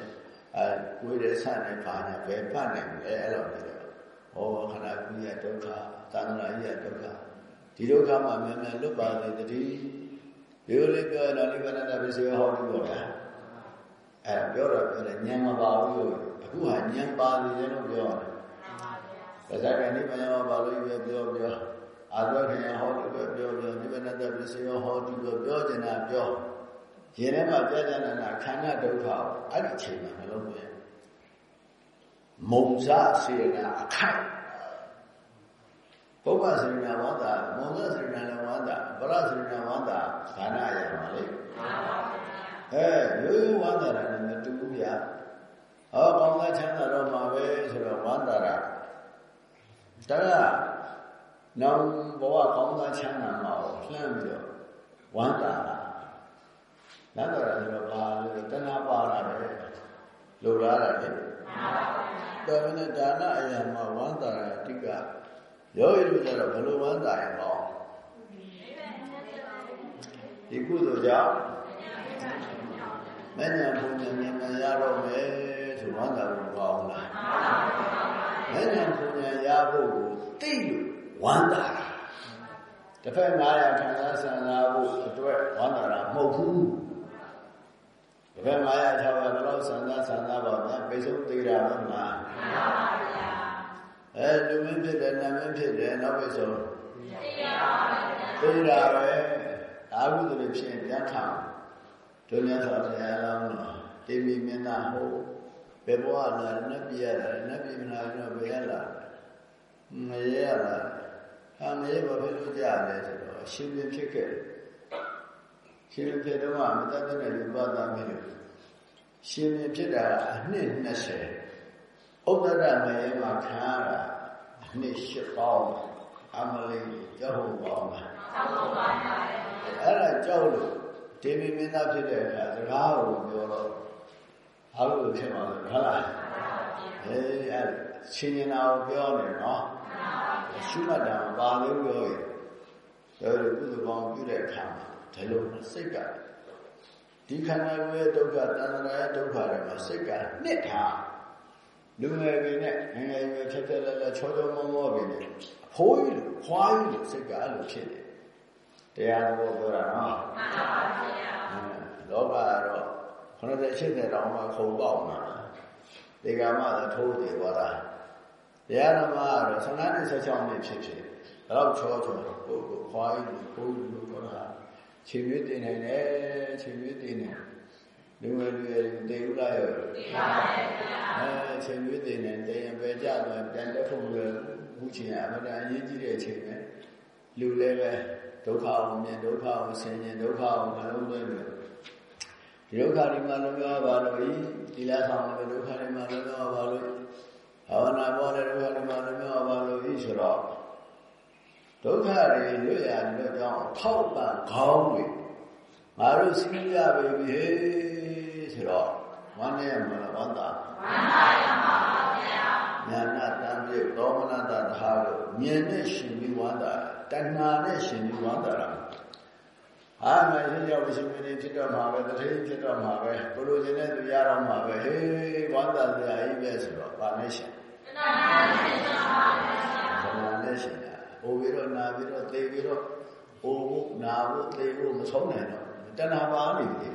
ကိုယ်ရဲ့ဆန့်နေပါညာပဲပတ်နိုင်တယ်အဲ့လိုဖြစ်တယ်။ဟောခန္ဓာကိုယ်ရဲ့ဒုက္ခသာသနာရဲ့ဒုက္ခဒီဒုက္ခမှာမြန်မြန်လွတ်ပါစေတည်းဒီလိုလေးပြောတော့နိဗ္ဗာန်တပစ္စည်းဟောပြီးတော့ဗျာ။ အဲပြောတော့ပြောတယ်ဉာဏ်မပါဘူးလို့အခုဟာဉာဏ်ပါနေတယ်လို့ပြောတယ်။ဒါကြတဲ့နိဗ္ဗာန်ရောပါလို့ပြောပြောပြောအာသောခင်ဟောလို့ပြောပြောပြောနိဗ္ဗာန်တပစ္စည်းဟောပြီးတော့ပြောကျင်တာပြောရင်ထဲမှာကြာကြာနာနာခန္ဓာဒုက္ခကိုအဲ့ဒီအချိန်မှာနှလုံးသွင်းမုံစားစေနာအခိုက်ပုပ္ပစေနာဝန္တာမုံစားစေနာလည်းဝန္တာပရစေနာဝန္တာဒါနရမှာလေ အဲရိုးရိုးဝန္တာလည်းမတူဘူးဗျာဟောကောင်းသားချမ်းသာတော့မှာပဲဆိုတော့ဝန္တာရဒါကနောင်ဘဝကောင်းသားချမ်းသာမှာကိုလှမ်းပြီးတော့ဝန္တာရနတ်တော်ရဆိုတော့ဘာလို့တဏှာပါလာတယ်လိုလားတာလေမှန်ပါဗျာဒါနဲ့ဒါနအရာမှာဝန္တာရအတိကရောရလို့ကြတော့ဘယ်လိုဝန္တာရင်တော့ဒီကုသိုလ်ကြောင့် မဉ္ဇဉ်ဘုံဉာဏ်ဉာဏ်ရတော့မယ်ဆိုဝန္တာလို့ကောင်းလားမဉ္ဇဉ်ဘုံဉာဏ်ရဖို့ကိုသိလို့ဝန္တာတစ်ဖက်900ခံစားဆန္ဒဖို့အတွက်ဝန္တာရမဟုတ်ဘူးဒီဘက်900 600ဘယ်လောက်ဆန္ဒဆန္ဒပါဗျာပိစုံသေးတာမဟုတ်လားမှန်ပါဗျာအဲလူမင်းဖြစ်တယ်နာမင်းဖြစ်တယ်နောက်ပိစုံသေးတာပဲအာဟုသူတွေဖြစ်ပြန်ထအောင် ဒုညသောဘုရားလောင်းတော်တိမိမင်းသားဟုတ်ဘယ်ဘဝလာနတ်ပြည်ရတာနတ်ပြည်မလာတော့ဘယ်ရလာမရရလာဟာမရဘာဖြစ်လို့ကြလဲဆိုတော့အရှင်ပြဖြစ်ခဲ့တယ်ရှင်မဖြစ်တော့မတတ်တဲ့လူပါသားမလို့ရှင်မဖြစ်တာအနှစ်20ဥဒ္ဒရမယေမှာခံရတာအနှစ်8ပေါင်းအမလေးကြောက်ပေါင်းပါသောက်ပါပါရဲ့အဲ့ဒါကြောက်လို့ ဒေဝီမင်းသားဖြစ်တဲ့အခါစကားကိုပြောတော့အားလို့ဖြစ်မှာလို့ဟုတ်လားအေးအဲ့ရှင်ရင်နာကိုပြောနေနော်ရှုမှတ်တာပါလို့ပြောရင်ဒါလိုကုသပေါင်းပြုတဲ့အခါမှာဒီလိုစိတ်ကဒီခန္ဓာကိုယ်ရဲ့ဒုက္ခတဏှာရဲ့ဒုက္ခတွေမှာစိတ်ကနှစ်ထားလူငယ်တွေနဲ့ငယ်ငယ်ရွယ်ထက်ထက်လက်လက်ချောချောမောမောပဲနဲ့အဖိုးကြီးလိုခွားကြီးလိုစိတ်ကအဲ့လိုဖြစ်တယ် တရားတော်ပြောတာနော်မှန်ပါပါဗျာလောကကတော့90 80တောင်မှခုံပေါက်မှာဒီကမှသာထိုးတယ်ပါလားတရားဓမ္မကတော့15နဲ့16နှစ်ဖြစ်ဖြစ်ဘယ်တော့ချောချောကိုကိုခွားကြီးကိုကိုလူကိုဟာခြေရွေးတင်နိုင်တယ်ခြေရွေးတင်နေလူငယ်လူငယ်တေဥလာရောဒီပါရဲ့ဗျာအဲခြေရွေးတင်နေတယ်ရင်ပဲကြတော့တန်တဲ့ဖုန်ကဘုချင်အမှန်တန်အရေးကြီးတဲ့အချိန်ပဲလူလည်းပဲ ဒုက္ခအောင်မြင်ဒုက္ခအောင်ဆင်ញင်ဒုက္ခအောင်နှလုံးသွင်းပြီးဒီဒုက္ခတွေမှာလုံးဝပါလို့ဤဒီလားဆောင်တဲ့ဒုက္ခတွေမှာလုံးဝပါလို့ဘာဝနာပေါ်တဲ့ဒုက္ခတွေမှာလုံးဝပါလို့ဤဆိုတော့ဒုက္ခတွေလွတ်ရလွတ်ကြောင်းထောက်ပံ့ခေါင်းတွေငါတို့စီးရပြီဟေးဆိုတော့ဝမ်းနဲ့မလားဝမ်းသာမှန်ပါရပါဗျာညာနာတံပြုတ်သောမနတတဟာလို့ဉာဏ်နဲ့ရှင်ပြီးဝမ်းသာ တဏှာနဲ့ရှင်ပြီးဝမ်းသာတာအာမရှင်ရောက်ရှင်မင်းဖြစ်တော့မှာပဲတတိဖြစ်တော့မှာပဲကိုလိုချင်တဲ့သူရတော့မှာပဲဟေးဝမ်းသာစရာကြီးပဲဆိုတော့ဗာနဲ့ရှင်တဏှာနဲ့ရှင်ပါဗျာတဏှာနဲ့ရှင်တာအိုပြီးတော့နာပြီးတော့သေပြီးတော့အိုဖို့နာဖို့သေဖို့မဆုံးနိုင်တော့တဏှာပါနေပြီ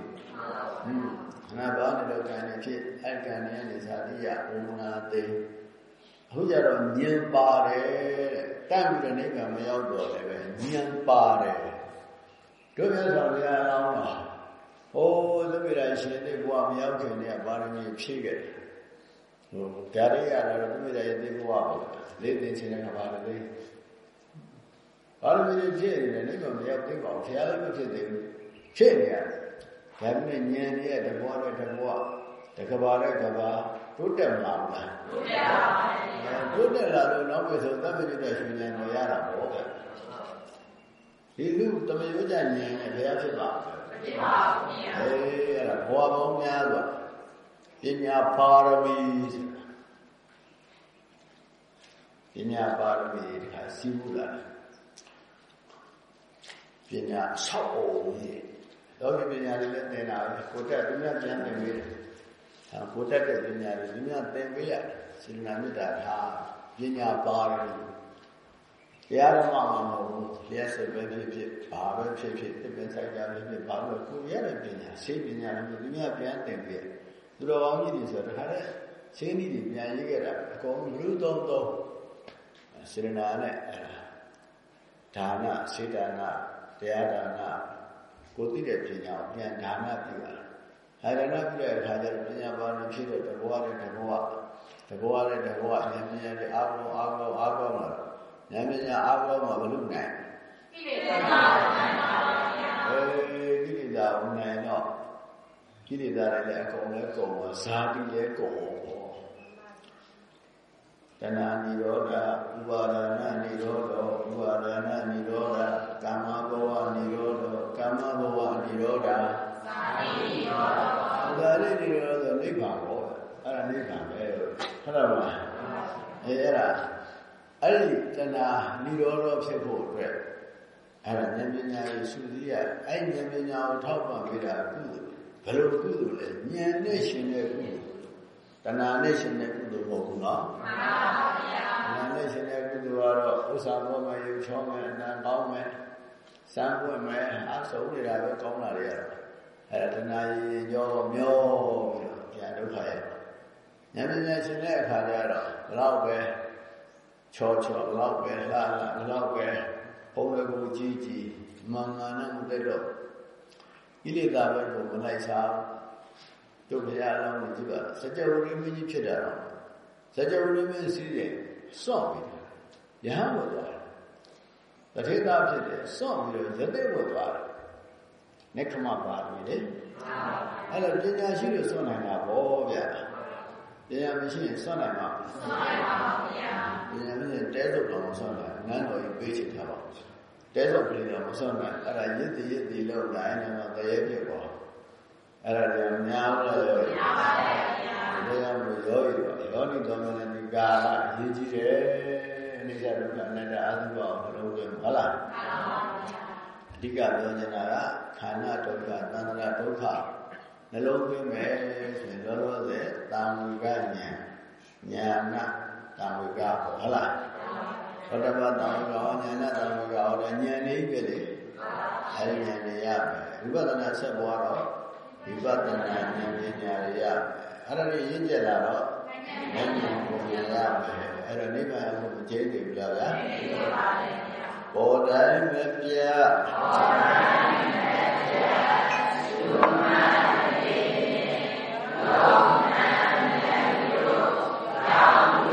ဟွန်းတဏှာပါနေတော့ကံနေဖြစ်အဲ့ကံနေနေဇာတိယအိုနာသေ အခုကြတော့ဉာဏ်ပါတယ်တဲ့တတ်ပြီးတော့နိဗ္ဗာန်မရောက်တော့လည်းပဲဉာဏ်ပါတယ်တို့မြတ်စွာဘုရားလောင်းတော့ဟိုးသဗ္ဗေဒရှင်တဲ့ဘုရားမရောက်ခင်တည်းကပါရမီဖြည့်ခဲ့တယ်ဟိုဓာရိယလာတော့သဗ္ဗေဒရဲ့သိဘုရားပေါ့လေးသိချင်းတဲ့ခါပါလေပါရမီဖြည့်နေတယ်နိဗ္ဗာန်မရောက်သေးပါဘူးဘုရားလည်းမဖြစ်သေးဘူးဖြည့်နေရတယ်ဒါပေမဲ့ဉာဏ်ရဲ့တဘောနဲ့တဘောတကဘာနဲ့ကဘာ တိုးတက်မလာဘူးလားဘုရားပါဗျာတိုးတက်လာလို့နောက်ပြီဆိုသဗ္ဗညုတရှင်ဉာဏ်ကိုရတာပေါ့ဗျဒီလူတမယောကြဉာဏ်နဲ့ဘယ်ရဖြစ်ပါ့မလဲဒီပါဗျာအေးအဲ့ဒါဘဝပေါင်းများစွာပညာပါရမီဆိုတာပညာပါရမီတခါစီးဘူးလာပညာဆောက်အောင်ကြီးတော့ဒီပညာတွေလည်းသင်တာပဲကိုတက်သူများပြန်သင်ပေးတယ်ဟာ ကိုတက်တဲ့ပညာတွေသူများသင်ပေးရတယ်စေတနာမေတ္တာထားပညာပါရမီတရားဓမ္မမှာမဟုတ်ဘူးလျှက်စပဲဖြစ်ဖြစ်ဘာပဲဖြစ်ဖြစ်ပြည့်ဆိုင်ကြဖြစ်ဖြစ်ဘာလို့ကိုရတဲ့ပညာရှင်းပညာတွေသူများပြန်သင်ပေးတယ်သူတော်ကောင်းကြီးတွေဆိုတော့တခါတည်းရှင်းနည်းတွေပြန်ရေးခဲ့တာအကုန်လူသုံးသုံးစေတနာနဲ့အဲ့ဒါဒါနစေတနာတရားဒါနကိုသိတဲ့ပညာကိုပြန်ဒါနပြုတာ အာရဏပြည့်ခါကျပညာပါဏဖြစ်တဲ့တဘောနဲ့တဘောတဘောနဲ့တဘောအဉာဏ်ပညာနဲ့အာဘောအာဘောအာဘောမှာဉာဏ်ပညာအာဘောမှာဘလို့နိုင်ကိလေသာနိုင်ပါဗျာအေးကိလေသာနိုင်တော့ကိလေသာတွေလည်းအကုန်လည်းကုန်ပါဇာတိလည်းကုန်ပါတဏှာနိရောဓဥပါဒနာနိရောဓဥပါဒနာနိရောဓကာမဘဝနိရောဓကာမဘဝနိရောဓ သာတိရောဓဒါလေးនិရောဓနိဗ္ဗာန်ပေါ့အဲ့ဒါနိဗ္ဗာန်ပဲဟုတ်တယ်မလားအဲအဲ့ဒါအဲ့ဒီတဏှာនិရောဓဖြစ်ဖို့အတွက်အဲ့ဒါဉာဏ်ပညာကိုရှုစည်းရအဲ့ဉာဏ်ပညာကိုထောက်ပံ့ပေးတာကုသိုလ်ဘယ်လိုကုသိုလ်လဲဉာဏ်နဲ့ရှင်တဲ့ကုသိုလ်တဏှာနဲ့ရှင်တဲ့ကုသိုလ်မဟုတ်ဘူးနော်မှန်ပါဗျာဉာဏ်နဲ့ရှင်တဲ့ကုသိုလ်ကတော့ဥစ္စာဘောမယ်ရုပ်ချောမယ်အနံကောင်းမယ်စမ်းပွင့်မယ်အဆုံးနေတာပဲကောင်းလာတယ်ရတော့ အဲ့ဒါတဏှာကြီးညောမျောပြီးတော့ပြန်ဒုက္ခရဲ့ဉာဏ်ပညာရှင်တဲ့အခါကျတော့ဘလောက်ပဲချောချောဘလောက်ပဲလှလှဘလောက်ပဲဘုံလည်းကိုကြီးကြီးမင်္ဂနာနဲ့မတက်တော့ကိလေသာပဲကိုမလိုက်စားတို့ဘုရားအလောင်းကိုကြည့်ပါစကြဝဠာမင်းကြီးဖြစ်တာတော့စကြဝဠာမင်းစီးတယ်စော့ပြီးတယ်ယဟန်ဝတ်သွားတယ်တထေသာဖြစ်တယ်စော့ပြီးတော့ရတဲ့ဝတ်သွားတယ် နိခမပါဠိလေအဲ့တော့ပညာရှိလို့စွန့်နိုင်တာပေါ့ဗျာပညာမရှိရင်စွန့်နိုင်မှာစွန့်နိုင်ပါဘူးဗျာပညာမရှိရင်တဲစုပ်တော့မစွန့်နိုင်နန်းတော်ကြီးပေးချင်တာပါတဲစုပ်ကလေးတော့မစွန့်နိုင်အဲ့ဒါရစ်တည်ရစ်တည်လို့နိုင်တယ်တော့တရေပြစ်ပေါ်အဲ့ဒါလည်းများလို့ရောများပါဗျာဒါကြောင့်မို့ယောဂီတော့ယောနိတော်မနတိကာလအရေးကြီးတယ်အနိစ္စဒုက္ခအနတ္တအာသုဘအောင်လုံးဝဟုတ်လားမှန်ပါဗျာအ ဓိကပြောချင်တာကခန္ဓာဒုက္ခသန္တရာဒုက္ခနှလုံးသွင်းမယ်ဆိုရင်လောလောဆယ်တာဝိကဉာဏ်ဉာဏတာဝိကဟုတ်လားသောတပတ္တဝိကဉာဏတာဝိကဟောတယ်ဉာဏ်လေးပဲလေအဲဒီဉာဏ်လေးရမယ်ဝိပဿနာဆက်ပွားတော့ဝိပဿနာဉာဏ်ပညာတွေရမယ်အဲ့ဒါတွေရင့်ကျက်လာတော့ဉာဏ်ဉာဏ်ကိုရရမယ်အဲ့တော့နိဗ္ဗာန်ကိုအကျိနေပြီလားဗျာပေါ် တိုင်းမပြပေါ်တိုင်းမပြသုမတေရှေး